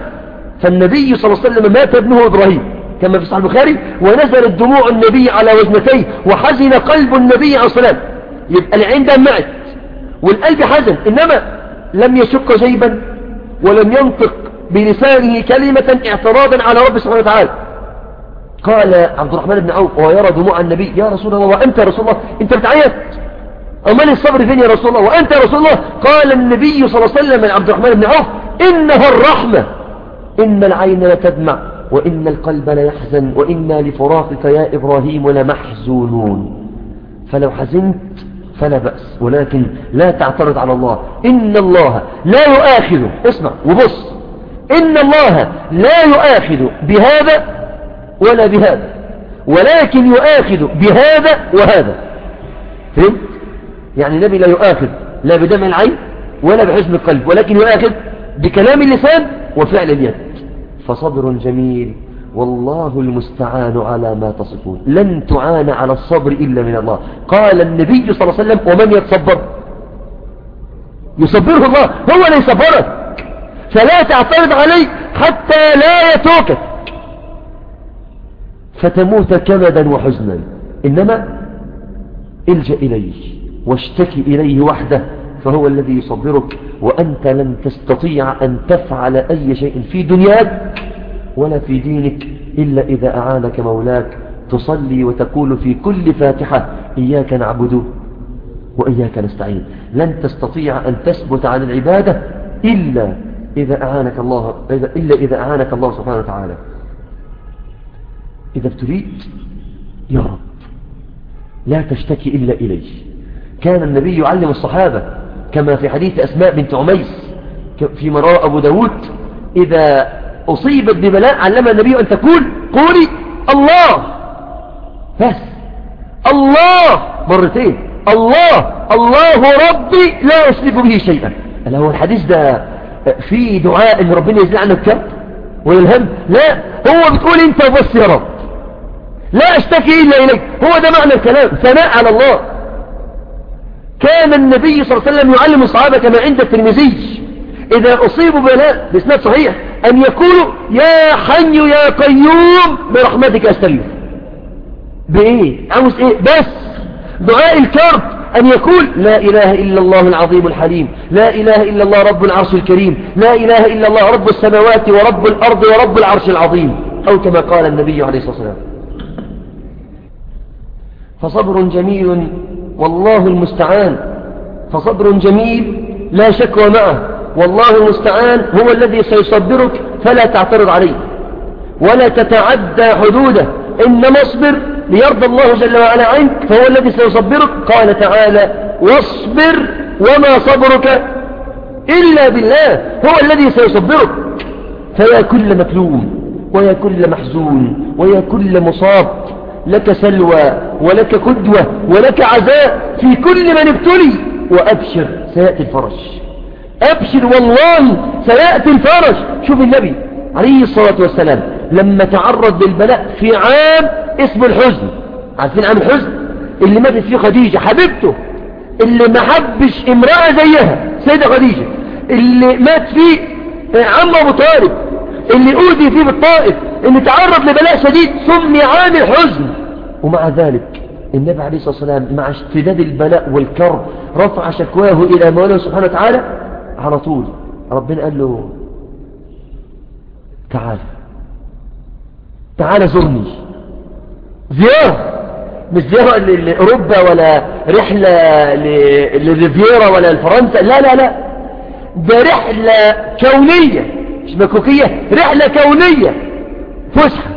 فالنبي صلى الله عليه وسلم مات ابنه إبراهيم. كما في صحيح البخاري ونزلت دموع النبي على وجنتيه وحزن قلب النبي عليه الصلاة يبقى العين دمعت والقلب حزن إنما لم يشق جيبا ولم ينطق بلسانه كلمة اعتراضا على رب سبحانه وتعالى. قال عبد الرحمن بن عوف ويرى دموع النبي يا رسول الله وأنت يا رسول الله؟ أنت بتعيط؟ أمال الصبر فين يا رسول الله؟ وأنت يا رسول الله؟ قال النبي صلى الله عليه وسلم عبد الرحمن بن عوف إنها الرحمة إن العين لتدمع. وإن القلب ليحزن وإنا لفراقك يا إبراهيم لمحزونون. فلو حزنت فلا بأس ولكن لا تعترض على الله. إن الله لا يؤاخذ اسمع وبص. إن الله لا يؤاخذ بهذا ولا بهذا ولكن يؤاخذ بهذا وهذا. فهمت؟ يعني النبي لا يؤاخذ لا بدمع العين ولا بحزن القلب ولكن يؤاخذ بكلام اللسان وفعل اليد. فصبر جميل. والله المستعان على ما تصفون. لن تعان على الصبر إلا من الله. قال النبي صلى الله عليه وسلم ومن يتصبر؟ يصبره الله. هو اللي يصبرك فلا تعترض عليه حتى لا يتوكك فتموت كبدا وحزنا. إنما الجأ إليه واشتكي إليه وحده. فهو الذي يصبرك وأنت لن تستطيع أن تفعل أي شيء في دنياك ولا في دينك إلا إذا أعانك مولاك. تصلي وتقول في كل فاتحة إياك نعبد وإياك نستعين. لن تستطيع أن تثبت عن العبادة إلا إذا أعانك الله إلا إذا أعانك الله سبحانه وتعالى. إذا ابتليت يا رب لا تشتكي إلا إليه. كان النبي يعلم الصحابة كما في حديث أسماء بنت عميس في مراء أبو داود إذا أصيبت ببلاء علم النبي أن تقول قولي الله. بس. الله. مرتين. الله. الله ربي لا أشرك به شيئا. هل هو الحديث ده في دعاء إن ربنا يزيل عنك كرب ويلهم لا. هو بتقول أنت وبس يا رب. لا أشتكي إلا إليك. هو ده معنى الكلام. ثناء على الله. كان النبي صلى الله عليه وسلم يعلم الصحابة كما عند الترمذي. إذا أصيبوا بلاء بإسناد صحيح أن يقولوا يا حي يا قيوم برحمتك أستغيث بإيه؟ عاوز إيه؟ بس. دعاء الكرب أن يقول لا إله إلا الله العظيم الحليم لا إله إلا الله رب العرش الكريم لا إله إلا الله رب السماوات ورب الأرض ورب العرش العظيم أو كما قال النبي عليه الصلاة والسلام. فصبر جميل والله المستعان. فصبر جميل لا شكوى معه والله المستعان هو الذي سيصبرك فلا تعترض عليه. ولا تتعدى حدوده. إنما اصبر ليرضى الله جل وعلا عنك فهو الذي سيصبرك. قال تعالى واصبر وما صبرك إلا بالله. هو الذي سيصبرك. فيا كل مكلوم ويا كل محزون ويا كل مصاب. لك سلوى ولك قدوة ولك عزاء في كل من ابتلي وأبشر سيأتي الفرج. أبشر والله سيأتي الفرج. شوف النبي عليه الصلاة والسلام لما تعرض للبلاء في عام اسمه الحزن. عارفين عام الحزن؟ اللي ماتت فيه خديجة حبيبته. اللي ما حبش امرأة زيها سيدة خديجة. اللي مات فيه عم أبو طالب. اللي أوذي فيه بالطائف. اللي تعرض لبلاء شديد سمي عام الحزن ومع ذلك النبي عليه الصلاة والسلام مع اشتداد البلاء والكرب رفع شكواه إلى مولاه سبحانه وتعالى على طول. ربنا قال له تعال تعال زرني. زيارة مش زيارة لأوروبا ولا رحلة للريفيرا ولا لفرنسا. لا لا لا. ده رحلة كونية مش مكوكية رحلة كونية. فسحة.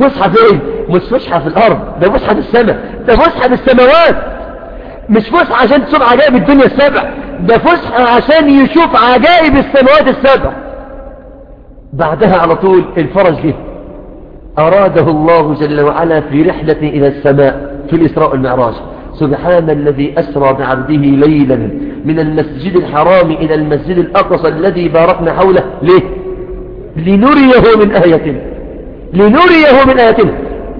فسحة فين؟ مش فسحة في الأرض ده فسحة في السماء ده فسحة في السماوات. مش فسحة عشان تشوف عجائب الدنيا السبع ده فسحة عشان يشوف عجائب السماوات السبع. بعدها على طول الفرج جه. أراده الله جل وعلا في رحلة إلى السماء في الإسراء والمعراج. سبحان الذي أسرى بعبده ليلا من المسجد الحرام إلى المسجد الأقصى الذي باركنا حوله. ليه؟ لنريه من آياتنا لنريه من آياتنا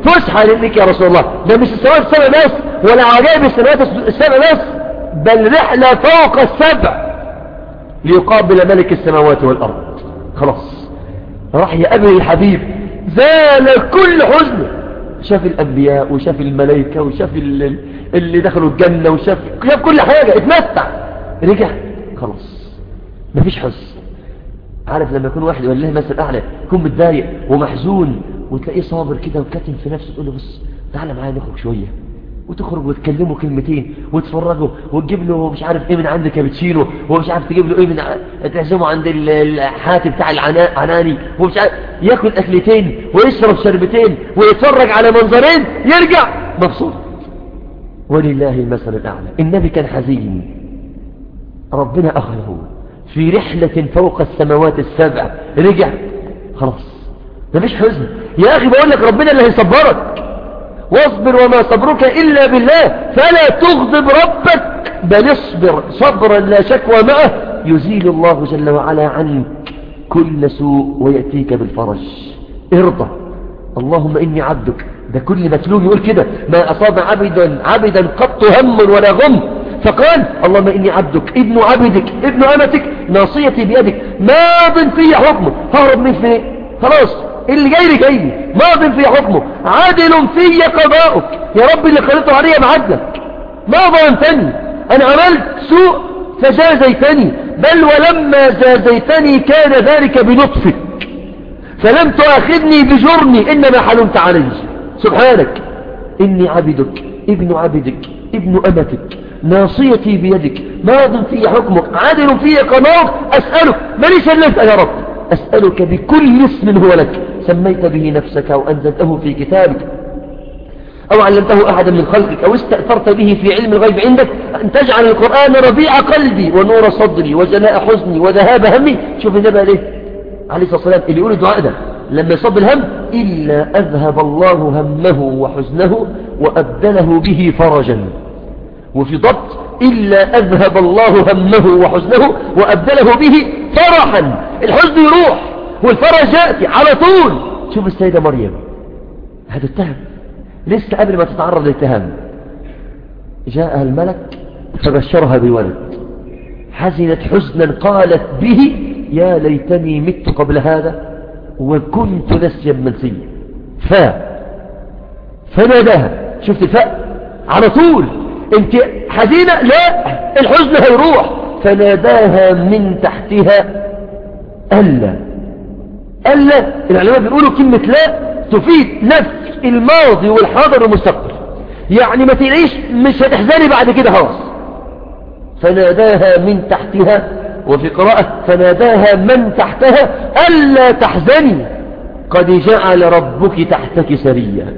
فسحة لك يا رسول الله. ده مش السماوات السبع بس ولا عجائب السماوات السبع بس بل رحلة فوق السبع. ليقابل ملك السماوات والأرض. خلاص. راح يقابل الحبيب. زال كل حزنه. شاف الأنبياء وشاف الملائكة وشاف اللي دخلوا الجنة وشاف شاف كل حاجة. اتمتع. رجع. خلاص. مفيش حزن. عارف لما يكون واحد والله مثل أعلى يكون متضايق ومحزون وتلاقيه صابر كده وكاتم في نفسه تقول له بص تعالى معايا نخرج شوية. وتخرج وتكلمه كلمتين وتفرجه وتجيب له مش عارف إيه من عند كابتشينو ومش عارف تجيب له إيه من. تعزمه عند الحاتي بتاع العناني ومش عارف ياكل أكلتين ويشرب شربتين ويتفرج على منظرين يرجع مبسوط. ولله المثل الأعلى. النبي كان حزين. ربنا أخذه. في رحلة فوق السماوات السبع. رجع. خلاص. مش حزن. يا أخي بقول لك ربنا اللي هيصبرك. واصبر وما صبرك إلا بالله. فلا تغضب ربك بل اصبر. صبرا لا شكوى معه. يزيل الله جل وعلا عنك كل سوء ويأتيك بالفرج. ارضى. اللهم إني عبدك. ده كل متلوم يقول كده. ما أصاب عبدا عبدا قط هم ولا غم. فقال اللهم إني عبدك ابن عبدك ابن أمتك ناصيتي بيدك. ماض في حكمه. هرب من فين؟ خلاص. اللي جاي لي جاي لي. ماض في حكمه. عادل في قضاؤك. يا رب اللي خلطه عليا بعدلك ما ظلمتني أنا عملت سوء فجازيتني بل ولما جازيتني كان ذلك بلطفك. فلم تؤاخذني بجرمي. إنما حلمت علي سبحانك. إني عبدك ابن عبدك ابن أمتك. ناصيتي بيدك. ماض في حكمك عادل في قضاؤك أسألك من سلمت يا رب. أسألك بكل اسم هو لك. سميت به نفسك أو أنزلته في كتابك. أو علمته أحدا من خلقك. أو استأثرت به في علم الغيب عندك. أن تجعل القرآن ربيع قلبي ونور صدري وجلاء حزني وذهاب همي. شوف النبي عليه عليه الصلاة والسلام اللي يقول الدعاء ده. لما يصب الهم إلا أذهب الله همه وحزنه وأبدله به فرجا. وفي ضبط إلا أذهب الله همه وحزنه وأبدله به فرحا. الحزن يروح والفرج يأتي على طول. شوف السيدة مريم. هتتهم لسه قبل ما تتعرض للتهم. جاءها الملك فبشرها بولد. حزنت حزنا قالت به يا ليتني مت قبل هذا وكنت نسيا منسيا. ف. فناداها. شفت الفاء على طول. انت حزينة؟ لا الحزن هيروح فناداها من تحتها ألا. ألا العلماء بيقولوا كلمة لا تفيد نفس الماضي والحاضر والمستقبل. يعني ما تلاقيش مش هتحزني بعد كده خلاص فناداها من تحتها وفي قراءة فناداها من تحتها ألا تحزني. قد جعل ربك تحتك سريا.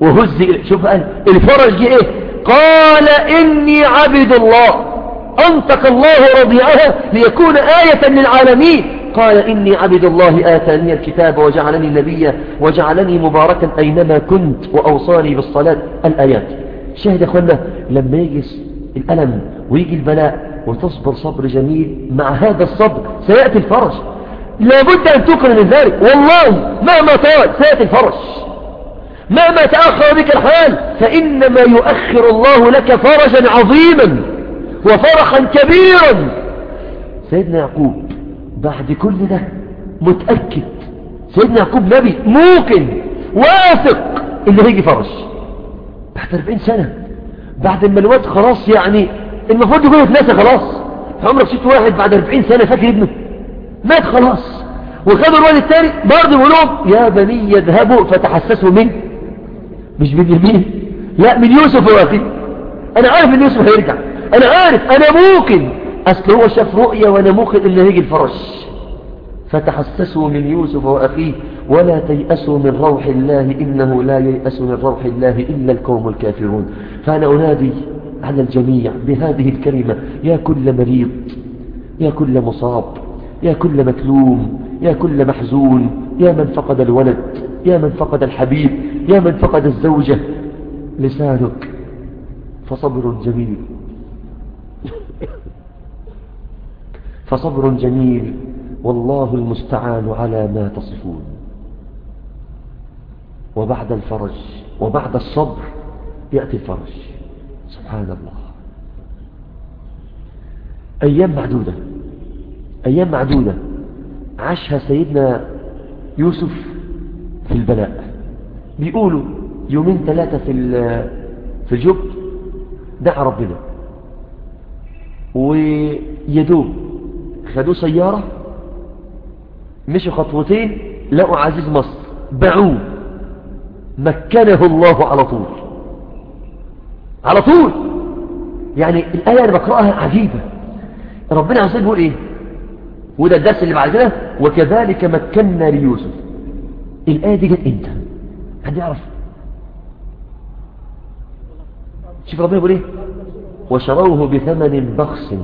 وهز شوف الفرج إيه؟ قال إني عبد الله. أنطق الله رضيعها ليكون آية للعالمين. قال إني عبد الله. آتاني الكتاب وجعلني نبيا وجعلني مباركا أينما كنت وأوصاني بالصلاة. الآيات. شاهد أخوانا لما يجي الألم ويجي البلاء وتصبر صبر جميل مع هذا الصبر سيأتي الفرج. لابد أن تكرم ذلك. والله مهما طال سيأتي الفرج. مهما تأخر بك الحال فإنما يؤخر الله لك فرجا عظيما وفرحا كبيرا. سيدنا يعقوب بعد كل ده متأكد. سيدنا يعقوب نبي موقن واثق اللي هيجي فرج. بعد 40 سنة بعد ما الواد خلاص يعني المفروض يكون اتنسى خلاص. عمرك شفت واحد بعد 40 سنة فاكر ابنه؟ مات خلاص. وخدوا الواد الثاني برضه يقول لهم يا بني يذهبوا فتحسسوا من مش من يمين. لا من يوسف واخيه أنا عارف إن يوسف هيرجع. أنا عارف أنا ممكن أصل هو شاف رؤية وأنا ممكن ان هيجي الفرج. فتحسسوا من يوسف وأخيه ولا تيأسوا من روح الله إنه لا ييأس من روح الله إلا القوم الكافرون. فأنا أنادي على الجميع بهذه الكلمة يا كل مريض يا كل مصاب يا كل مكلوم يا كل محزون يا من فقد الولد يا من فقد الحبيب يا من فقد الزوجة لسانك فصبر جميل. فصبر جميل والله المستعان على ما تصفون. وبعد الفرج وبعد الصبر يأتي الفرج. سبحان الله. أيام معدودة أيام معدودة. عاشها سيدنا يوسف في البلاء. بيقولوا يومين ثلاثة في في الجب دعا ربنا. ويدوب خدوه سيارة مشوا خطوتين لقوا عزيز مصر. باعوه مكنه الله على طول. على طول. يعني الآية اللي بقرأها عجيبة. ربنا عز وجل بيقول إيه؟ وده الدرس اللي بعد كده وكذلك مكنا ليوسف. الآية دي جت إمتى؟ حد يعرف؟ شوف ربنا يقول إيه؟ وشروه بثمن بخس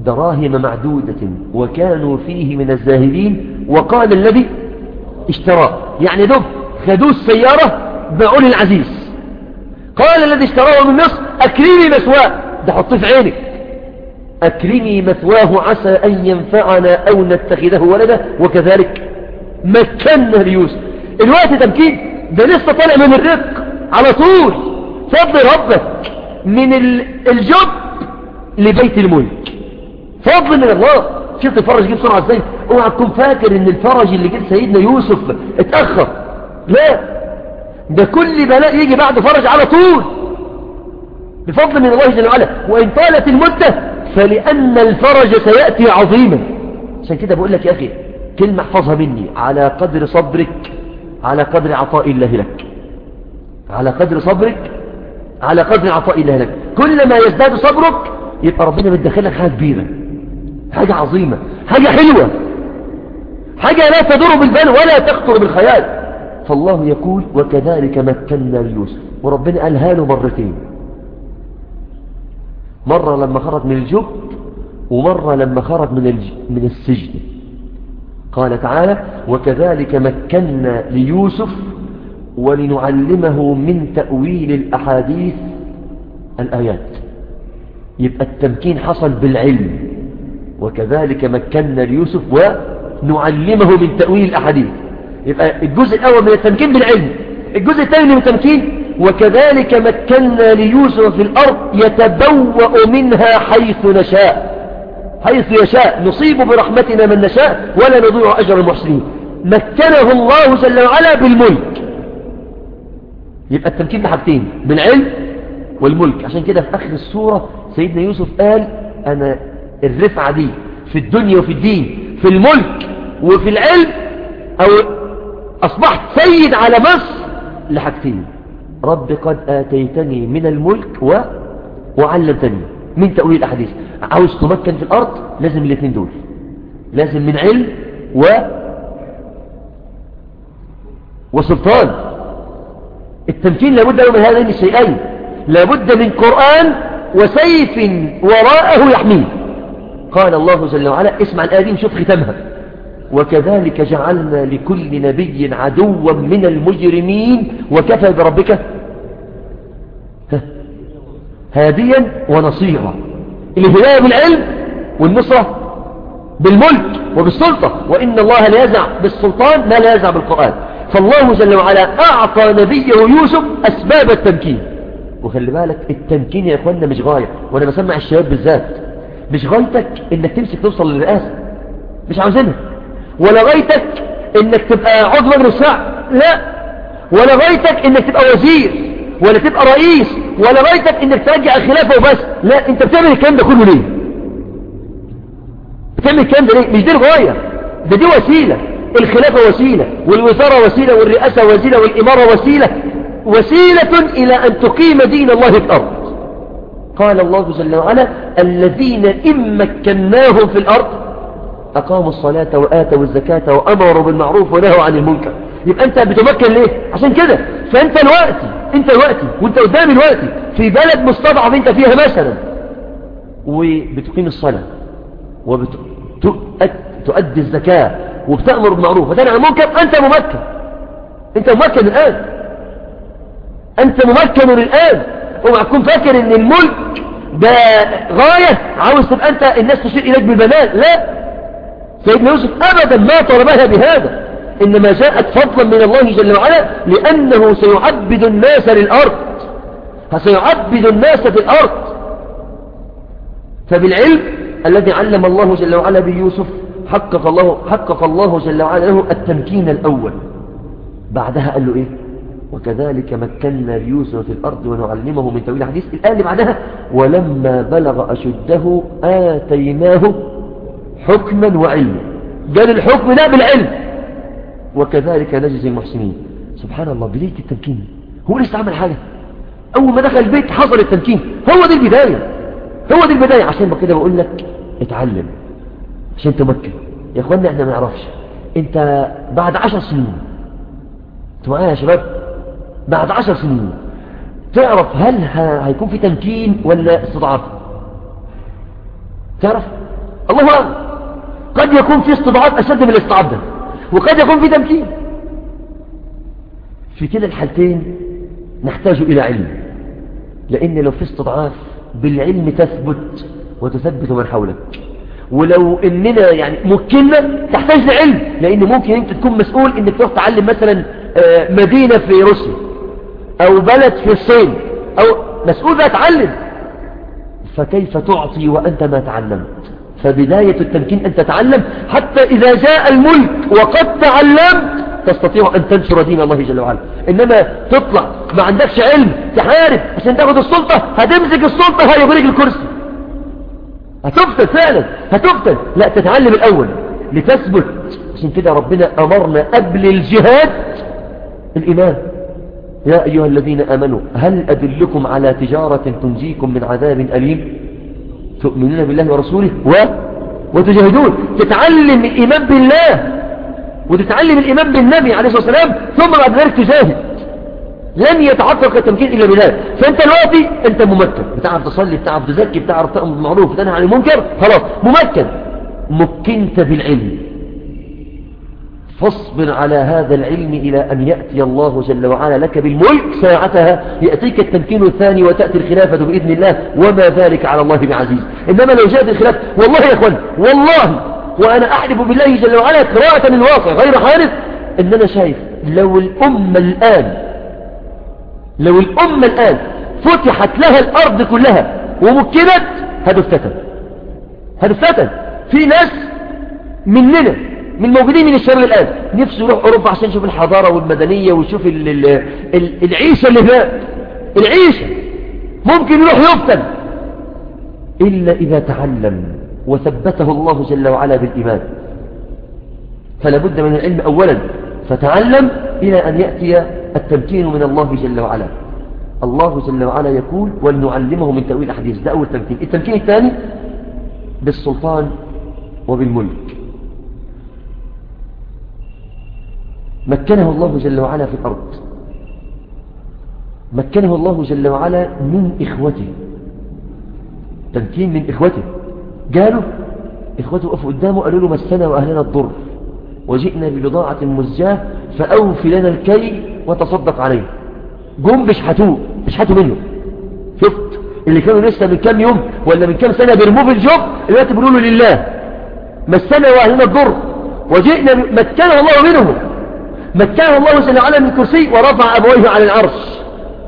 دراهم معدودة وكانوا فيه من الزاهدين وقال الذي اشتراه يعني دب خدوه السيارة بقول العزيز قال الذي اشتراه من مصر أكرمي مثواه. ده حطيه في عينك. أكرمي مثواه عسى أن ينفعنا أو نتخذه ولدا. وكذلك مكنا ليوسف. الوقت تمكين؟ ده لسه طالع من الرق على طول. فضل ربك من الجب لبيت الملك. فضل من الله. شفت الفرج جه بسرعة إزاي؟ اوعى تكون فاكر إن الفرج اللي جه سيدنا يوسف اتأخر. لا. ده كل بلاء يجي بعد فرج على طول. بفضل من الله جل وعلا. وإن طالت المدة فلأن الفرج سيأتي عظيما. عشان كده بقول لك يا أخي كلمة احفظها مني. على قدر صبرك على قدر عطاء الله لك. على قدر صبرك على قدر عطاء الله لك. كلما يزداد صبرك يبقى ربنا بيدخلك حاجة كبيرة حاجة عظيمة حاجة حلوة. حاجة لا تدور بالبال ولا تخطر بالخيال. فالله يقول وكذلك مكنا ليوسف. وربنا قالها له مرتين. مرة لما خرج من الجب ومرة لما خرج من. من السجن. قال تعالى وكذلك مكنا ليوسف ولنعلمه من تأويل الأحاديث الآيات. يبقى التمكين حصل بالعلم. وكذلك مكنا ليوسف ونعلمه من تأويل الأحاديث. يبقى الجزء الأول من التمكين بالعلم الجزء الثاني من التمكين وكذلك مكنا ليوسف في الأرض يتبوأ منها حيث نشاء. حيث يشاء نصيب برحمتنا من نشاء ولا نضيع أجر المحسنين. مكنه الله جل وعلا بالملك. يبقى التمكين بحاجتين بالعلم والملك. عشان كده في آخر السورة سيدنا يوسف قال أنا الرفعة دي في الدنيا وفي الدين في الملك وفي العلم أو أصبحت سيد على مصر لحاجتين. رب قد آتيتني من الملك و... وعلمتني من تأويل الأحاديث. عاوز تمكن في الأرض لازم الاثنين دول. لازم من علم و وسلطان. التمكين لابد له من هذين الشيئين. لابد من قرآن وسيف وراءه يحميه. قال الله جل وعلا اسمع الآية دي وشوف ختامها. وكذلك جعلنا لكل نبي عدوا من المجرمين وكفى بربك. هاديا ونصيرا. الهداية بالعلم والنصرة بالملك وبالسلطة وإن الله لا يزع بالسلطان ما لا يزع بالقرآن. فالله جل وعلا أعطى نبيه يوسف أسباب التمكين. وخلي بالك التمكين يا إخواننا مش غاية وأنا بسمع الشباب بالذات مش غايتك إنك تمسك توصل للرئاسة مش عاوزينها. ولا غايتك إنك تبقى عضو مجلس لا. ولا غايتك إنك تبقى وزير. ولا تبقى رئيس ولا غايتك إنك ترجع الخلافة وبس. لا أنت بتعمل الكلام ده كله ليه؟ بتعمل الكلام ده ليه؟ مش دي الغاية ده دي وسيلة. الخلافة وسيلة والوزارة وسيلة والرئاسة وسيلة والإمارة وسيلة. وسيلة إلى أن تقيم دين الله في الأرض. قال الله جل وعلا الذين إن مكناهم في الأرض أقاموا الصلاة وآتوا الزكاة وأمروا بالمعروف ونهوا عن المنكر. يبقى أنت بتمكن ليه؟ عشان كده. فأنت الوقت أنت الوقت وأنت قدام الوقت في بلد مستضعف أنت فيها مثلا وبتقيم الصلاة وبتؤدي الزكاة وبتأمر بالمعروف. وتنهى عن المنكر أنت ممكن. أنت ممكن الآن. أنت ممكن الآن. اوعى تكون فاكر إن الملك ده غاية عاوز تبقى أنت الناس تشير إليك بالبنات لا. سيدنا يوسف ابدا ما طلبها بهذا. إنما جاءت فضلا من الله جل وعلا لأنه سيعبد الناس للأرض. سيعبد الناس في الأرض. فبالعلم الذي علم الله جل وعلا بيوسف حقق الله, حقق الله جل وعلا له التمكين الأول. بعدها قال له إيه؟ وكذلك مكنا ليوسف في الأرض ونعلمه من تأويل الحديث الآن اللي بعدها. ولما بلغ أشده آتيناه حكما وعلما. قال الحكم لا بالعلم. وكذلك نجزي المحسنين. سبحان الله بليك التمكين. هو لسه عمل حاجة؟ أول ما دخل البيت حصل التمكين. هو دي البداية. هو دي البداية. عشان كده بقول لك اتعلم. عشان تمكن يا اخوانا إحنا ما نعرفش. أنت بعد عشر سنين أنتوا معايا يا شباب؟ بعد عشر سنين تعرف هل هيكون في تمكين ولا استضعاف؟ تعرف؟ الله أعلم. قد يكون في استضعاف أشد من الاستضعاف ده. وقد يكون في تمكين. في كلا الحالتين نحتاج إلى علم لأن لو في استضعاف بالعلم تثبت وتثبت من حولك. ولو إننا يعني ممكننا تحتاج لعلم لأن ممكن أنت تكون مسؤول إنك تروح تعلم مثلا آه، مدينة في روسيا أو بلد في الصين أو مسؤول بقى تعلم. فكيف تعطي وأنت ما تعلمت؟ فبداية التمكين أن تتعلم حتى إذا جاء الملك وقد تعلمت تستطيع أن تنشر دين الله جل وعلا. إنما تطلع ما عندكش علم تحارب عشان تاخد السلطة هتمسك السلطة هيغرق الكرسي. هتفتن فعلا هتفتن لا تتعلم الأول لتثبت. عشان كده ربنا أمرنا قبل الجهاد الإيمان. يا أيها الذين أمنوا هل أدلكم على تجارة تنجيكم من عذاب أليم؟ تؤمنون بالله ورسوله و... وتجاهدون. تتعلم الإيمان بالله وتتعلم الإيمان بالنبي عليه الصلاة والسلام ثم بعد ذلك تجاهد. لن يتحقق التمكين إلا بذلك فأنت دلوقتي أنت ممكن. بتعرف تصلي بتعرف تزكي بتعرف تأمر بالمعروف بتنهى عن المنكر خلاص. ممكن. مكنت بالعلم. فاصبر على هذا العلم إلى أن يأتي الله جل وعلا لك بالملك ساعتها يأتيك التمكين الثاني وتأتي الخلافة بإذن الله وما ذلك على الله بعزيز. إنما لو جاءت الخلافة والله يا أخوان والله وأنا أحلف بالله جل وعلا قراءة للواقع غير حارث إن أنا شايف لو الأمة الآن لو الأمة الآن فتحت لها الأرض كلها ومكنت هتفتتن هتفتتن في ناس مننا من موجودين من الشباب الآن نفسه يروح أوروبا عشان يشوف الحضارة والمدنية ويشوف ال ال ال العيشة اللي هناك العيشة. ممكن يروح يفتن. إلا إذا تعلم وثبته الله جل وعلا بالإيمان. فلا بد من العلم أولا. فتعلم إلى أن يأتي التمكين من الله جل وعلا. الله جل وعلا يقول ولنعلمه من تأويل الأحاديث ده أول تمكين. التمكين الثاني بالسلطان وبالملك. مكنه الله جل وعلا في الأرض. مكنه الله جل وعلا من إخوته. تمكين من إخوته. قالوا إخوته وقفوا قدامه قالوا له مسنا وأهلنا الضر. وجئنا ببضاعة مزجاة فأوفي لنا الكي وتصدق عليه. جم بشحتوه بشحتوا منه. شفت؟ اللي كانوا لسه من كام يوم ولا من كام سنة بيرموه في الجوب الوقت بيقولوا له لله. مسنا وأهلنا الضر. وجئنا مكنه الله منهم. مكنه الله جل وعلا من كرسي ورفع أبويه على العرش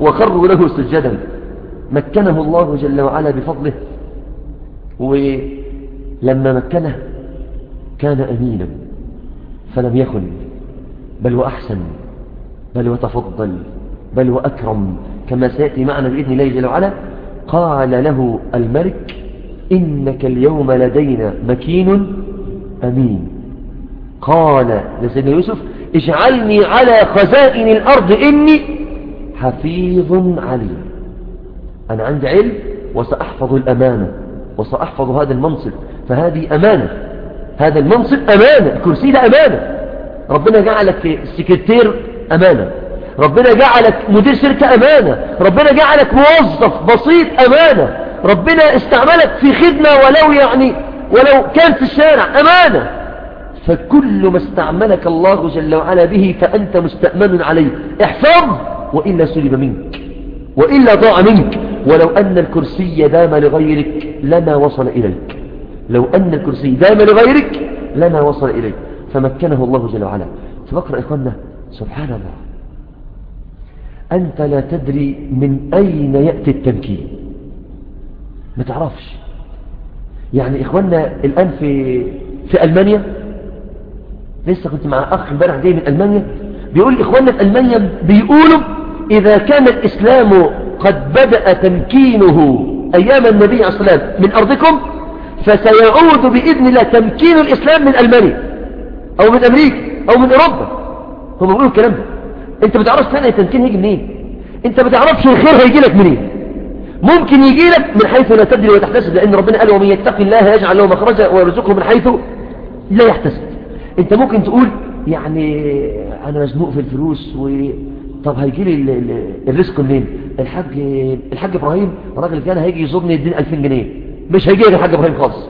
وخروا له سجدا. مكنه الله جل وعلا بفضله. ولما مكنه كان أمينا فلم يخن بل وأحسن بل وتفضل بل وأكرم كما سيأتي معنا بإذن الله جل وعلا. قال له الملك إنك اليوم لدينا مكين أمين. قال لسيدنا يوسف اجعلني على خزائن الأرض إني حفيظ عليم. أنا عندي علم وسأحفظ الأمانة وسأحفظ هذا المنصب فهذه أمانة هذا المنصب أمانة الكرسي ده أمانة. ربنا جعلك سكرتير أمانة ربنا جعلك مدير شركة أمانة ربنا جعلك موظف بسيط أمانة ربنا استعملك في خدمة ولو يعني ولو كان في الشارع أمانة. فكل ما استعملك الله جل وعلا به فأنت مستأمن عليه. احفظ وإلا سلب منك وإلا ضاع منك. ولو أن الكرسي دام لغيرك لما وصل إليك. لو أن الكرسي دام لغيرك لما وصل إليك. فمكنه الله جل وعلا. فبقرأ إخوانا سبحان الله. أنت لا تدري من أين يأتي التمكين. ما تعرفش. يعني إخواننا الآن في في ألمانيا لسه كنت مع أخ امبارح جاي من ألمانيا. بيقول إخواننا في ألمانيا بيقولوا إذا كان الإسلام قد بدأ تمكينه أيام النبي عليه الصلاة والسلام من أرضكم فسيعود بإذن الله تمكين الإسلام من ألمانيا أو من أمريكا أو من أوروبا. هم بيقولوا الكلام ده. أنت ما تعرفش فعلا التمكين هيجي منين؟ أنت ما تعرفش الخير هيجي لك منين؟ ممكن يجي لك من حيث لا تدري وتحتسب لأن ربنا قال ومن يتقي الله يجعل له مخرجا ويرزقه من حيث لا يحتسب. أنت ممكن تقول يعني أنا مزنوق في الفلوس و طب هيجي لي الرزق منين؟ الحاج الحاج إبراهيم الراجل كان هيجي يزورني يديني 2000 جنيه. مش هيجي لي الحاج إبراهيم خالص.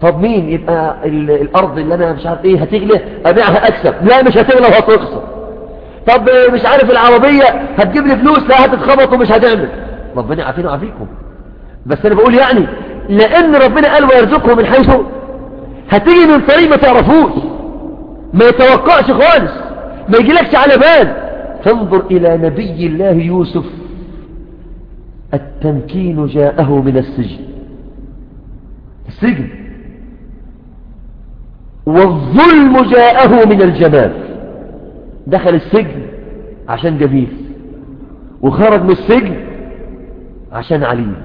طب مين يبقى الأرض اللي أنا مش عارف إيه هتغلى أبيعها أكسب. لا مش هتغلى وهتخسر. طب مش عارف العربية هتجيب لي فلوس؟ لا هتتخبط ومش هتعمل. ربنا يعافينا ويعافيكم. بس أنا بقول يعني لأن ربنا قال ويرزقه من حيث هتيجي من طريق ما تعرفوش. ما يتوقعش خالص. ما يجيلكش على بال. فانظر إلى نبي الله يوسف. التمكين جاءه من السجن. السجن. والظلم جاءه من الجمال. دخل السجن عشان جميل. وخرج من السجن عشان عليم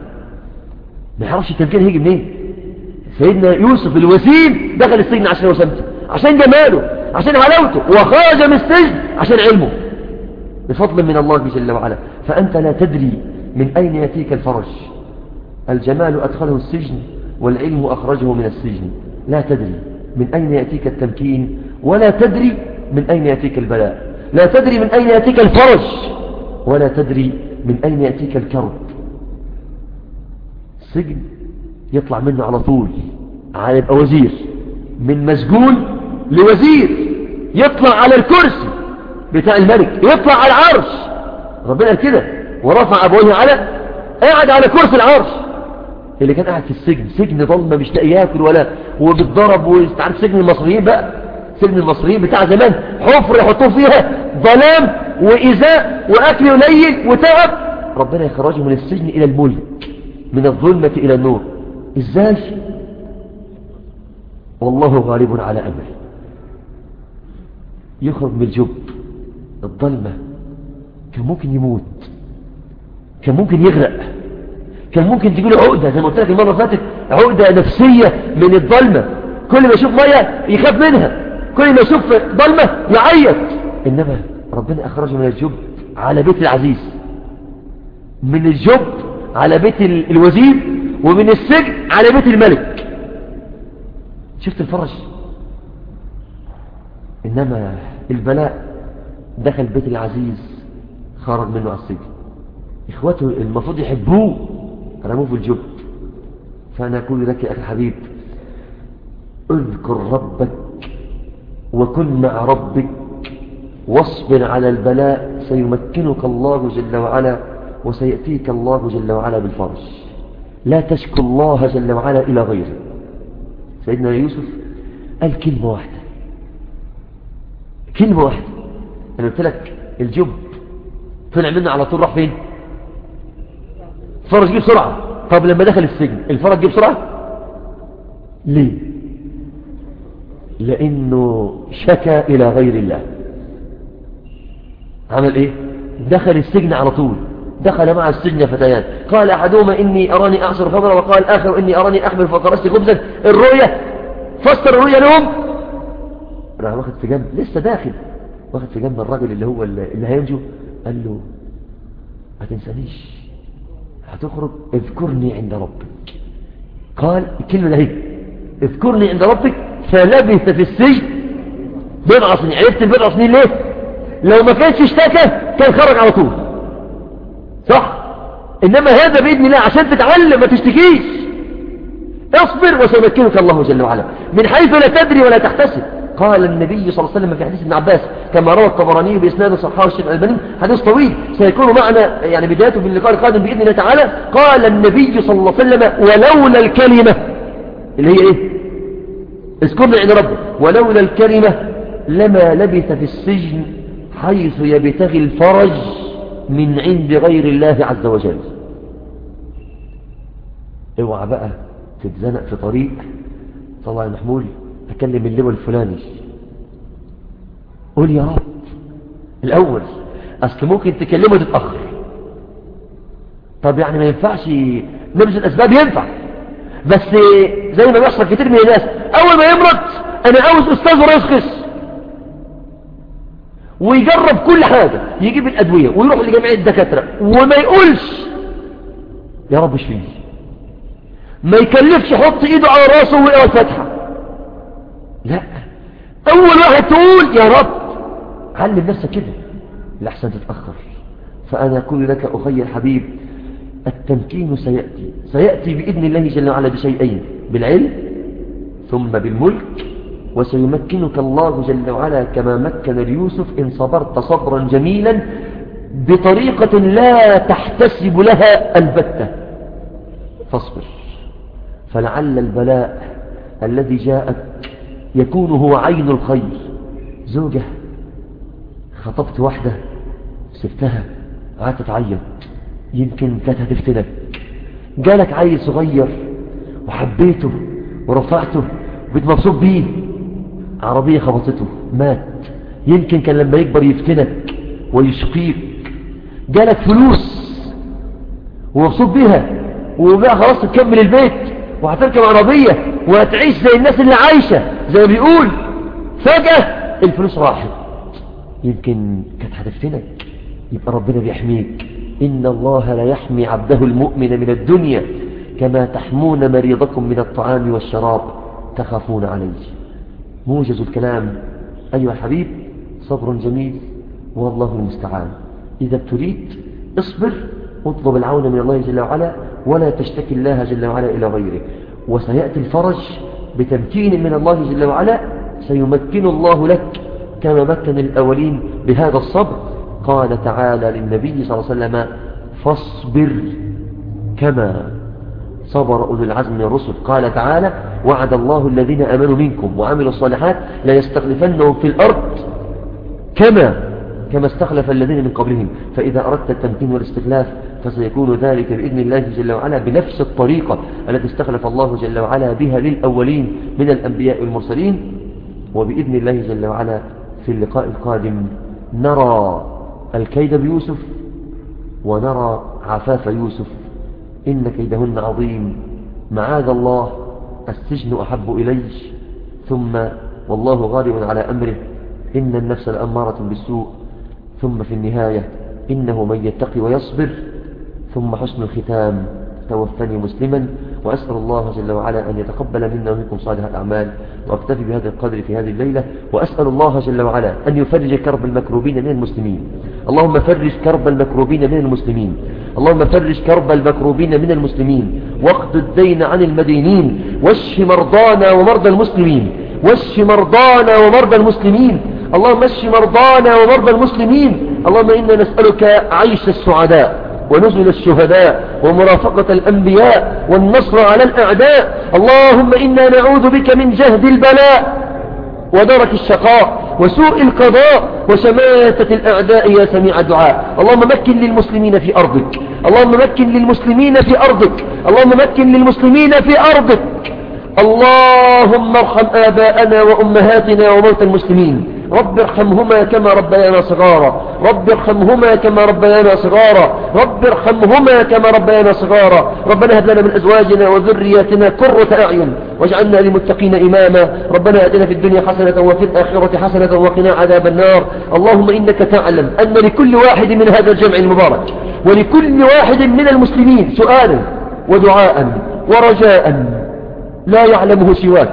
ما يعرفش التمكين هيجي منين. سيدنا يوسف الوسيم دخل السجن عشان وسمته عشان جماله عشان حلاوته وخرج من السجن عشان علمه. بفضل من الله جل وعلا. فأنت لا تدري من أين يأتيك الفرج. الجمال أدخله السجن والعلم أخرجه من السجن. لا تدري من أين يأتيك التمكين ولا تدري من أين يأتيك البلاء. لا تدري من أين يأتيك الفرج ولا تدري من أين يأتيك الكرب. السجن يطلع منه على طول على يبقى وزير. من مسجون لوزير. يطلع على الكرسي بتاع الملك. يطلع على العرش. ربنا قال كده. ورفع أبويه على قاعد على كرسي العرش. اللي كان قاعد في السجن. سجن ضلمة مش لاقي ياكل ولا هو بيتضرب سجن المصريين بقى؟ سجن المصريين بتاع زمان. حفر يحطوه فيها ظلام وإزاء وأكل قليل وتعب. ربنا يخرجه من السجن إلى الملك. من الظلمة إلى النور. إزاي والله غالب على أمره يخرج من الجب الظلمة. كان ممكن يموت. كان ممكن يغرق. كان ممكن تجيله عقدة زي ما قلت لك المرة اللي فاتت عقدة نفسية من الظلمة. كل ما يشوف مية يخاف منها. كل ما يشوف ظلمة يعيط. إنما ربنا أخرجه من الجب على بيت العزيز. من الجب على بيت الوزير ومن السجن على بيت الملك. شفت الفرج؟ إنما البلاء دخل بيت العزيز خرج منه على السجن. إخوته المفروض يحبوه. رموه في الجب فأنا أقول لك يا أخي الحبيب اذكر ربك وكن مع ربك واصبر على البلاء سيمكنك الله جل وعلا وسيأتيك الله جل وعلا بالفرج. لا تشكو الله جل وعلا إلى غيره. سيدنا يوسف قال كلمة واحدة. كلمة واحدة. أنا قلت لك الجب. طلع منه على طول راح فين؟ فرج جه بسرعة. طب لما دخل السجن الفرج جه بسرعة؟ ليه؟ لأنه شكى إلى غير الله. عمل إيه؟ دخل السجن على طول. دخل مع السجن فتيان. قال أحدهما إني أراني أعصر خمرا وقال آخر إني أراني أحمل فوق خبزا. الرؤية فسر الرؤية لهم. راح واخد في جنب لسه داخل. واخد في جنب الراجل اللي هو اللي هينجو قال له ما تنسانيش هتخرج اذكرني عند ربك. قال الكلمة ده اذكرني عند ربك فلبث في السجن. بضع سنين عرفت البضع سنين ليه؟ لو ما كانش اشتكى كان خرج على طول. صح؟ إنما هذا بإذن الله عشان تتعلم ما تشتكيش. اصبر وسيمكنك الله جل وعلا. من حيث لا تدري ولا تحتسب. قال النبي صلى الله عليه وسلم في حديث ابن عباس كما روى الطبراني بإسناد صححه الشيخ الألباني حديث طويل سيكون معنا يعني بدايته في اللقاء القادم بإذن الله تعالى. قال النبي صلى الله عليه وسلم ولولا الكلمة اللي هي إيه؟ اذكرنا عند ربه ولولا الكلمة لما لبث في السجن حيث يبتغي الفرج من عند غير الله عز وجل. اوعى بقى تتزنق في طريق طلع يا محمول أكلم اللواء الفلاني. قول يا رب. الأول أصل ممكن تكلمه تتأخر. طب يعني ما ينفعش نبذ الأسباب ينفع. بس زي ما بيحصل كتير من الناس أول ما يمرض أنا عاوز أستاذ رزقس. ويجرب كل حاجة يجيب الأدوية ويروح لجميع الدكاترة وما يقولش. يا رب اشفيني ما يكلفش يحط إيده على راسه ويقرأ الفاتحة. لا. أول واحد تقول يا رب علم نفسك كده. لحسن تتأخر. فأنا أقول لك أخي الحبيب التمكين سيأتي. سيأتي بإذن الله جل وعلا بشيئين بالعلم ثم بالملك وسيمكنك الله جل وعلا كما مكن ليوسف إن صبرت صبرا جميلا بطريقة لا تحتسب لها البتة. فاصبر. فلعل البلاء الذي جاءك يكون هو عين الخير. زوجة خطبت واحدة سبتها قعدت تعيط يمكن كانت هتفتنك جالك عيل صغير وحبيته ورفعته وبقيت مبسوط بيه. عربية خبطته. مات. يمكن كان لما يكبر يفتنك ويشقيك. جالك فلوس ومبسوط بيها. وبقى خلاص تكمل البيت وهتركب عربية وهتعيش زي الناس اللي عايشة زي ما بيقول. فجأة الفلوس راحت. يمكن كانت هتفتنك. يبقى ربنا بيحميك. إن الله لا يحمي عبده المؤمن من الدنيا كما تحمون مريضكم من الطعام والشراب تخافون عليه. موجز الكلام. أيها الحبيب صبر جميل والله المستعان. إذا ابتليت اصبر اطلب العون من الله جل وعلا ولا تشتكي الله جل وعلا إلى غيره. وسيأتي الفرج بتمكين من الله جل وعلا سيمكن الله لك كما مكن الأولين بهذا الصبر. قال تعالى للنبي صلى الله عليه وسلم فاصبر كما صبر أولو العزم من الرسل. قال تعالى وعد الله الذين أمنوا منكم وعملوا الصالحات لا يستخلفنهم في الأرض كما كما استخلف الذين من قبلهم. فإذا أردت التمكين والاستخلاف فسيكون ذلك بإذن الله جل وعلا بنفس الطريقة التي استخلف الله جل وعلا بها للأولين من الأنبياء والمرسلين. وبإذن الله جل وعلا في اللقاء القادم نرى الكيد بيوسف ونرى عفاف يوسف. إن كيدهن عظيم. معاذ الله. السجن أحب إلي ثم والله غالب على أمره. إن النفس الأمارة بالسوء. ثم في النهاية إنه من يتقي ويصبر. ثم حسن الختام. توفني مسلما. وأسأل الله جل وعلا أن يتقبل منا ومنكم صالح الأعمال. وأكتفي بهذا القدر في هذه الليلة. وأسأل الله جل وعلا أن يفرج كرب المكروبين من المسلمين. اللهم فرج كرب المكروبين من المسلمين. اللهم فرج كرب المكروبين من المسلمين واقض الدين عن المدينين واشف مرضانا ومرضى المسلمين واشف مرضانا ومرضى المسلمين اللهم اشف مرضانا ومرضى المسلمين اللهم إنا نسألك عيش السعداء ونزل الشهداء ومرافقة الأنبياء والنصر على الأعداء اللهم إنا نعوذ بك من جهد البلاء ودرك الشقاء وسوء القضاء وشماتة الأعداء يا سميع الدعاء. اللهم مكن للمسلمين في أرضك. اللهم مكن للمسلمين في أرضك. اللهم مكن للمسلمين في أرضك. اللهم ارحم آباءنا وأمهاتنا وموتى المسلمين. رب ارحمهما كما ربيانا صغارا. رب ارحمهما كما ربيانا صغارا. رب ارحمهما كما ربيانا صغارا. ربنا هب لنا من أزواجنا وذرياتنا كرة أعين. واجعلنا للمتقين إماما. ربنا أتنا في الدنيا حسنة وفي الآخرة حسنة وقنا عذاب النار. اللهم إنك تعلم أن لكل واحد من هذا الجمع المبارك ولكل واحد من المسلمين سؤالا ودعاء ورجاء لا يعلمه سواك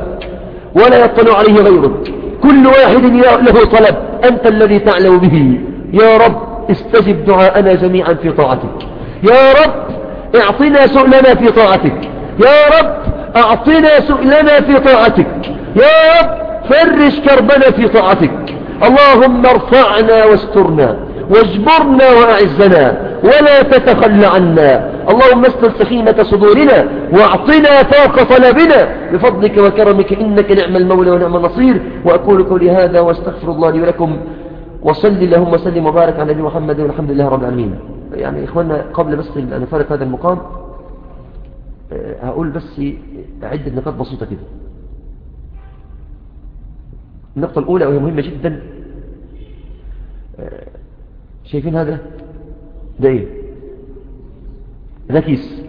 ولا يطلع عليه غيرك. كل واحد له طلب أنت الذي تعلم به. يا رب استجب دعاءنا جميعا في طاعتك. يا رب اعطنا سؤلنا في طاعتك. يا رب أعطنا سؤلنا في طاعتك. يا رب فرش كربنا في طاعتك. اللهم ارفعنا واسترنا. واجبرنا وأعزنا ولا تتخلى عنا. اللهم استر سخيمة صدورنا واعطنا فوق طلبنا. بفضلك وكرمك إنك نعم المولى ونعم النصير. وأقول قولي هذا واستغفر الله لي ولكم. وصل اللهم وسلم وبارك على نبي محمد والحمد لله رب العالمين. يعني إخواننا قبل بس أن نفارق هذا المقام آه، هقول بس عدة نقاط بسيطة كده. النقطة الأولى وهي مهمة جدا. شايفين هذا؟ ده إيه؟ ده كيس.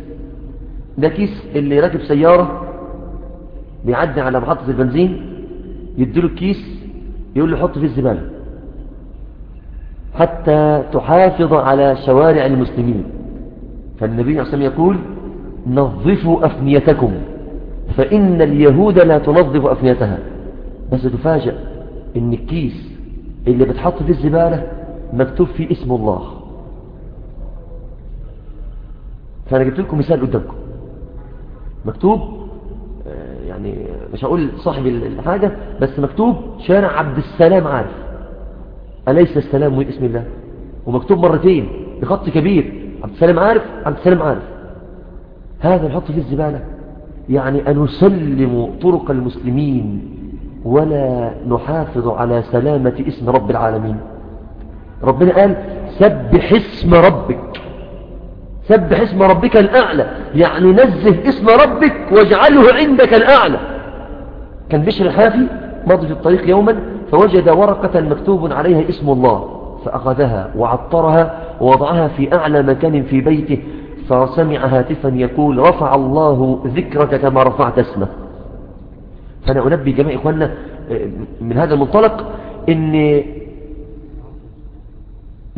ده كيس اللي راكب سيارة بيعدي على محطة البنزين يديله الكيس يقول له حط فيه الزبالة. حتى تحافظ على شوارع المسلمين. فالنبي عليه وسلم يقول نظفوا أفنيتكم فإن اليهود لا تنظف أفنيتها. بس تفاجأ إن الكيس اللي بتحط فيه الزبالة مكتوب فيه اسم الله. فأنا جبت لكم مثال قدامكم. مكتوب آه، يعني مش هقول صاحب الحاجة بس مكتوب شارع عبد السلام عارف. أليس السلام من اسم الله؟ ومكتوب مرتين بخط كبير. عبد السلام عارف عبد السلام عارف. هذا نحط فيه الزبالة. يعني أن نسلم طرق المسلمين ولا نحافظ على سلامة اسم رب العالمين. ربنا قال سبح اسم ربك. سبح اسم ربك الأعلى. يعني نزه اسم ربك واجعله عندك الأعلى. كان بشر الحافي مضي في الطريق يوما فوجد ورقة مكتوب عليها اسم الله. فأخذها وعطرها ووضعها في أعلى مكان في بيته. فسمع هاتفا يقول رفع الله ذكرك كما رفعت اسمه. فأنا أنبي جميع إخواننا آه، من هذا المنطلق إن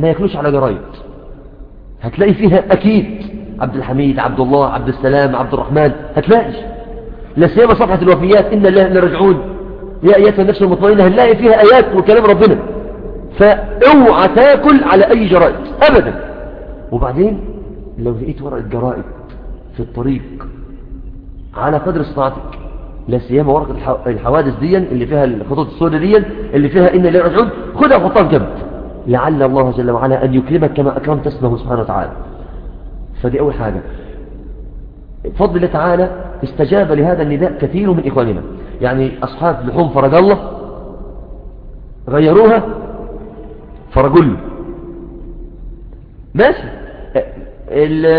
ما ياكلوش على جرايد. هتلاقي فيها أكيد عبد الحميد عبد الله عبد السلام عبد الرحمن هتلاقي. لا سيما صفحة الوفيات إن الله لرجعون يا آيات النفس المطمئنة هنلاقي فيها آيات وكلام ربنا. فأوعى تاكل على أي جرائد أبدا. وبعدين لو لقيت ورقة جرائد في الطريق على قدر استطاعتك لا سيما ورقة الحوادث دي اللي فيها الخطوط السوداء دي اللي فيها إن الله رجعون خدها وحطها في جنب. لعل الله جل وعلا أن يكرمك كما أكرمت اسمه سبحانه وتعالى. فدي أول حاجة. بفضل الله تعالى استجاب لهذا النداء كثير من إخواننا. يعني أصحاب لحوم فرج الله غيروها فرجل ماشي.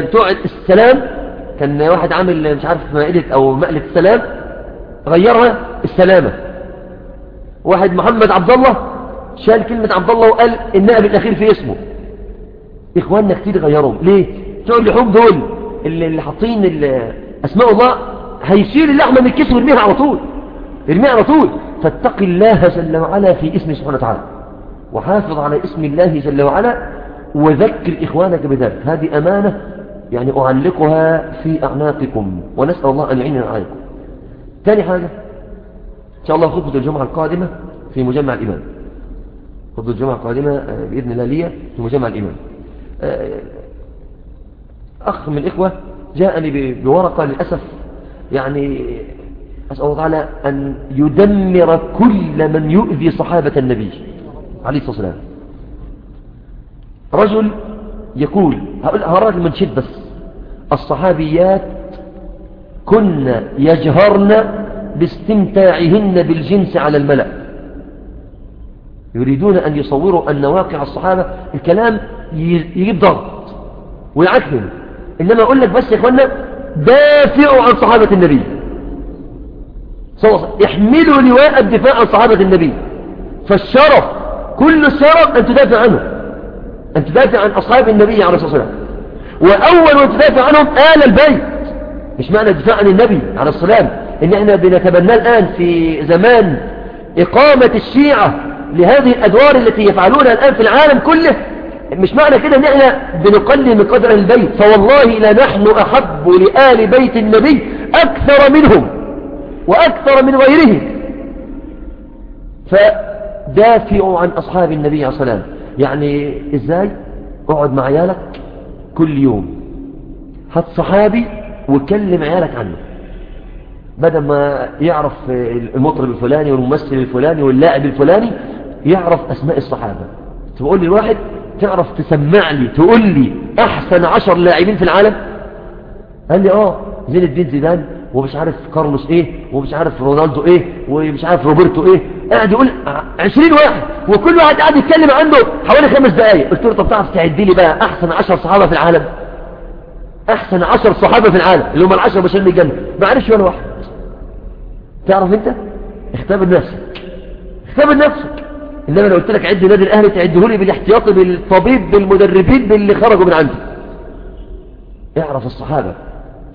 بتوع السلام كان واحد عامل مش عارف مائدة أو مقلة السلام غيرها السلامة. واحد محمد عبد الله شال كلمة عبد الله وقال النائب الأخير في اسمه. إخواننا كتير غيرهم. ليه؟ بتوع اللحوم دول؟ اللي, حاطين أسماء الله هيشيل اللحمة من الكيس ويرميها على طول. يرميها على طول. فاتق الله جل وعلا في اسم سبحانه وتعالى. وحافظ على اسم الله جل وعلا. وذكر إخوانك بذلك. هذه أمانة يعني أعلقها في أعناقكم. ونسأل الله أن يعيننا عليكم. ثاني حاجة. إن شاء الله خطبة الجمعة القادمة في مجمع الإمام. خطبة الجمعة القادمة آه، بإذن الله لي في مجمع الإمام آه، أخ من الإخوة جاءني بورقة للأسف يعني أسأل الله تعالى أن يدمر كل من يؤذي صحابة النبي عليه الصلاة والسلام. رجل يقول هقول من شد بس الصحابيات كن يجهرن باستمتاعهن بالجنس على الملأ. يريدون أن يصوروا أن واقع الصحابة الكلام يجيب ضغط ويعكهم إنما أقول لك بس يا إخوانا دافعوا عن صحابة النبي. احملوا لواء الدفاع عن صحابة النبي. فالشرف كل الشرف أن تدافع عنه. أن تدافع عن أصحاب النبي عليه الصلاة والسلام. وأول من تدافع عنهم آل البيت. مش معنى الدفاع عن النبي عليه الصلاة والسلام. إن إحنا بنتبنى الآن في زمان إقامة الشيعة لهذه الأدوار التي يفعلونها الآن في العالم كله مش معنى كده إن إحنا بنقلل من قدر البيت فوالله لنحن أحب لآل بيت النبي أكثر منهم وأكثر من غيرهم. فدافعوا عن أصحاب النبي عليه الصلاة يعني إزاي؟ اقعد مع عيالك كل يوم. هات صحابي وكلم عيالك عنه. بدل ما يعرف المطرب الفلاني والممثل الفلاني واللاعب الفلاني يعرف أسماء الصحابة. تقول لي الواحد تعرف تسمع لي تقول لي أحسن عشر لاعبين في العالم؟ قال لي آه زين الدين زيدان ومش عارف كارلوس إيه ومش عارف رونالدو إيه ومش عارف روبرتو إيه. قاعد يقول عشرين واحد وكل واحد قاعد يتكلم عنه حوالي خمس دقايق. قلت له طب تعرف تعد لي بقى أحسن عشر صحابة في العالم؟ أحسن عشر صحابة في العالم اللي هم العشر بشر الجنة ما عرفش ولا واحد. تعرف أنت؟ اختبر نفسك. اختبر نفسك. إنما لو قلت لك عد نادي الأهلي تعده لي بالاحتياطي بالطبيب بالمدربين باللي خرجوا من عنده. اعرف الصحابة.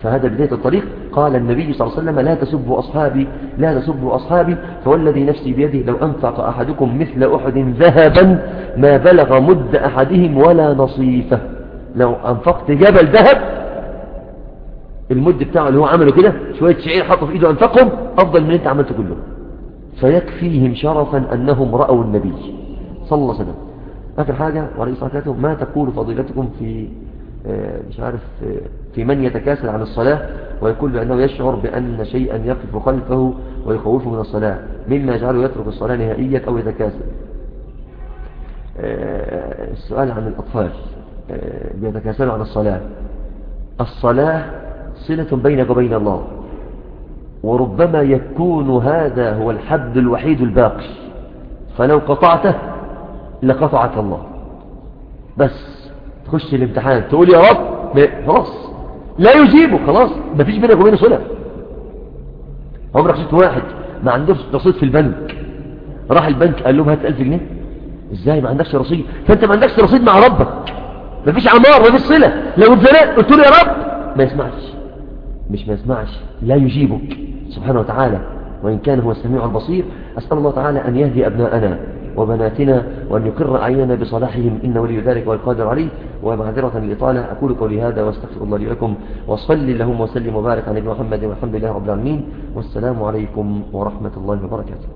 فهذا بداية الطريق. قال النبي صلى الله عليه وسلم لا تسبوا أصحابي لا تسبوا أصحابي. فوالذي نفسي بيده لو أنفق أحدكم مثل أحد ذهبا ما بلغ مد أحدهم ولا نصيفة. لو أنفقت جبل ذهب المد بتاعه اللي هو عمله كده شوية شعير حطه في إيده أنفقهم أفضل من أنت عملته كله. فيكفيهم شرفا أنهم رأوا النبي صلى الله عليه وسلم. آخر حاجة وعليه الصلاة ما تقول فضيلتكم في مش عارف في من يتكاسل عن الصلاة ويقول بأنه يشعر بأن شيئا يقف خلفه ويخوفه من الصلاة مما يجعله يترك الصلاة نهائيا أو يتكاسل. السؤال عن الأطفال بيتكاسلوا عن الصلاة. الصلاة صلة بينك وبين الله. وربما يكون هذا هو الحد الوحيد الباقي. فلو قطعته لقطعك الله. بس تخش الامتحان تقول يا رب خلاص. لا يجيبه خلاص. ما فيش بينك وبينه صلة. عمرك شفت واحد ما عندوش رصيد في البنك. راح البنك قال لهم هات 1000 جنيه. إزاي؟ ما عندكش رصيد. فأنت ما عندكش رصيد مع ربك. ما فيش عمار ما فيش صلة. لو اتزنقت قلت له يا رب. ما يسمعش. مش ما يسمعش لا يجيبك. سبحانه وتعالى. وإن كان هو السميع البصير أسأل الله تعالى أن يهدي أبناءنا وبناتنا وأن يقر أعيننا بصلاحهم إن ولي ذلك والقادر عليه. ومعذرة الإطالة أقول قولي هذا واستغفر الله لي ولكم وصل اللهم وسلم وبارك على محمد والحمد لله رب العالمين. والسلام عليكم ورحمة الله وبركاته.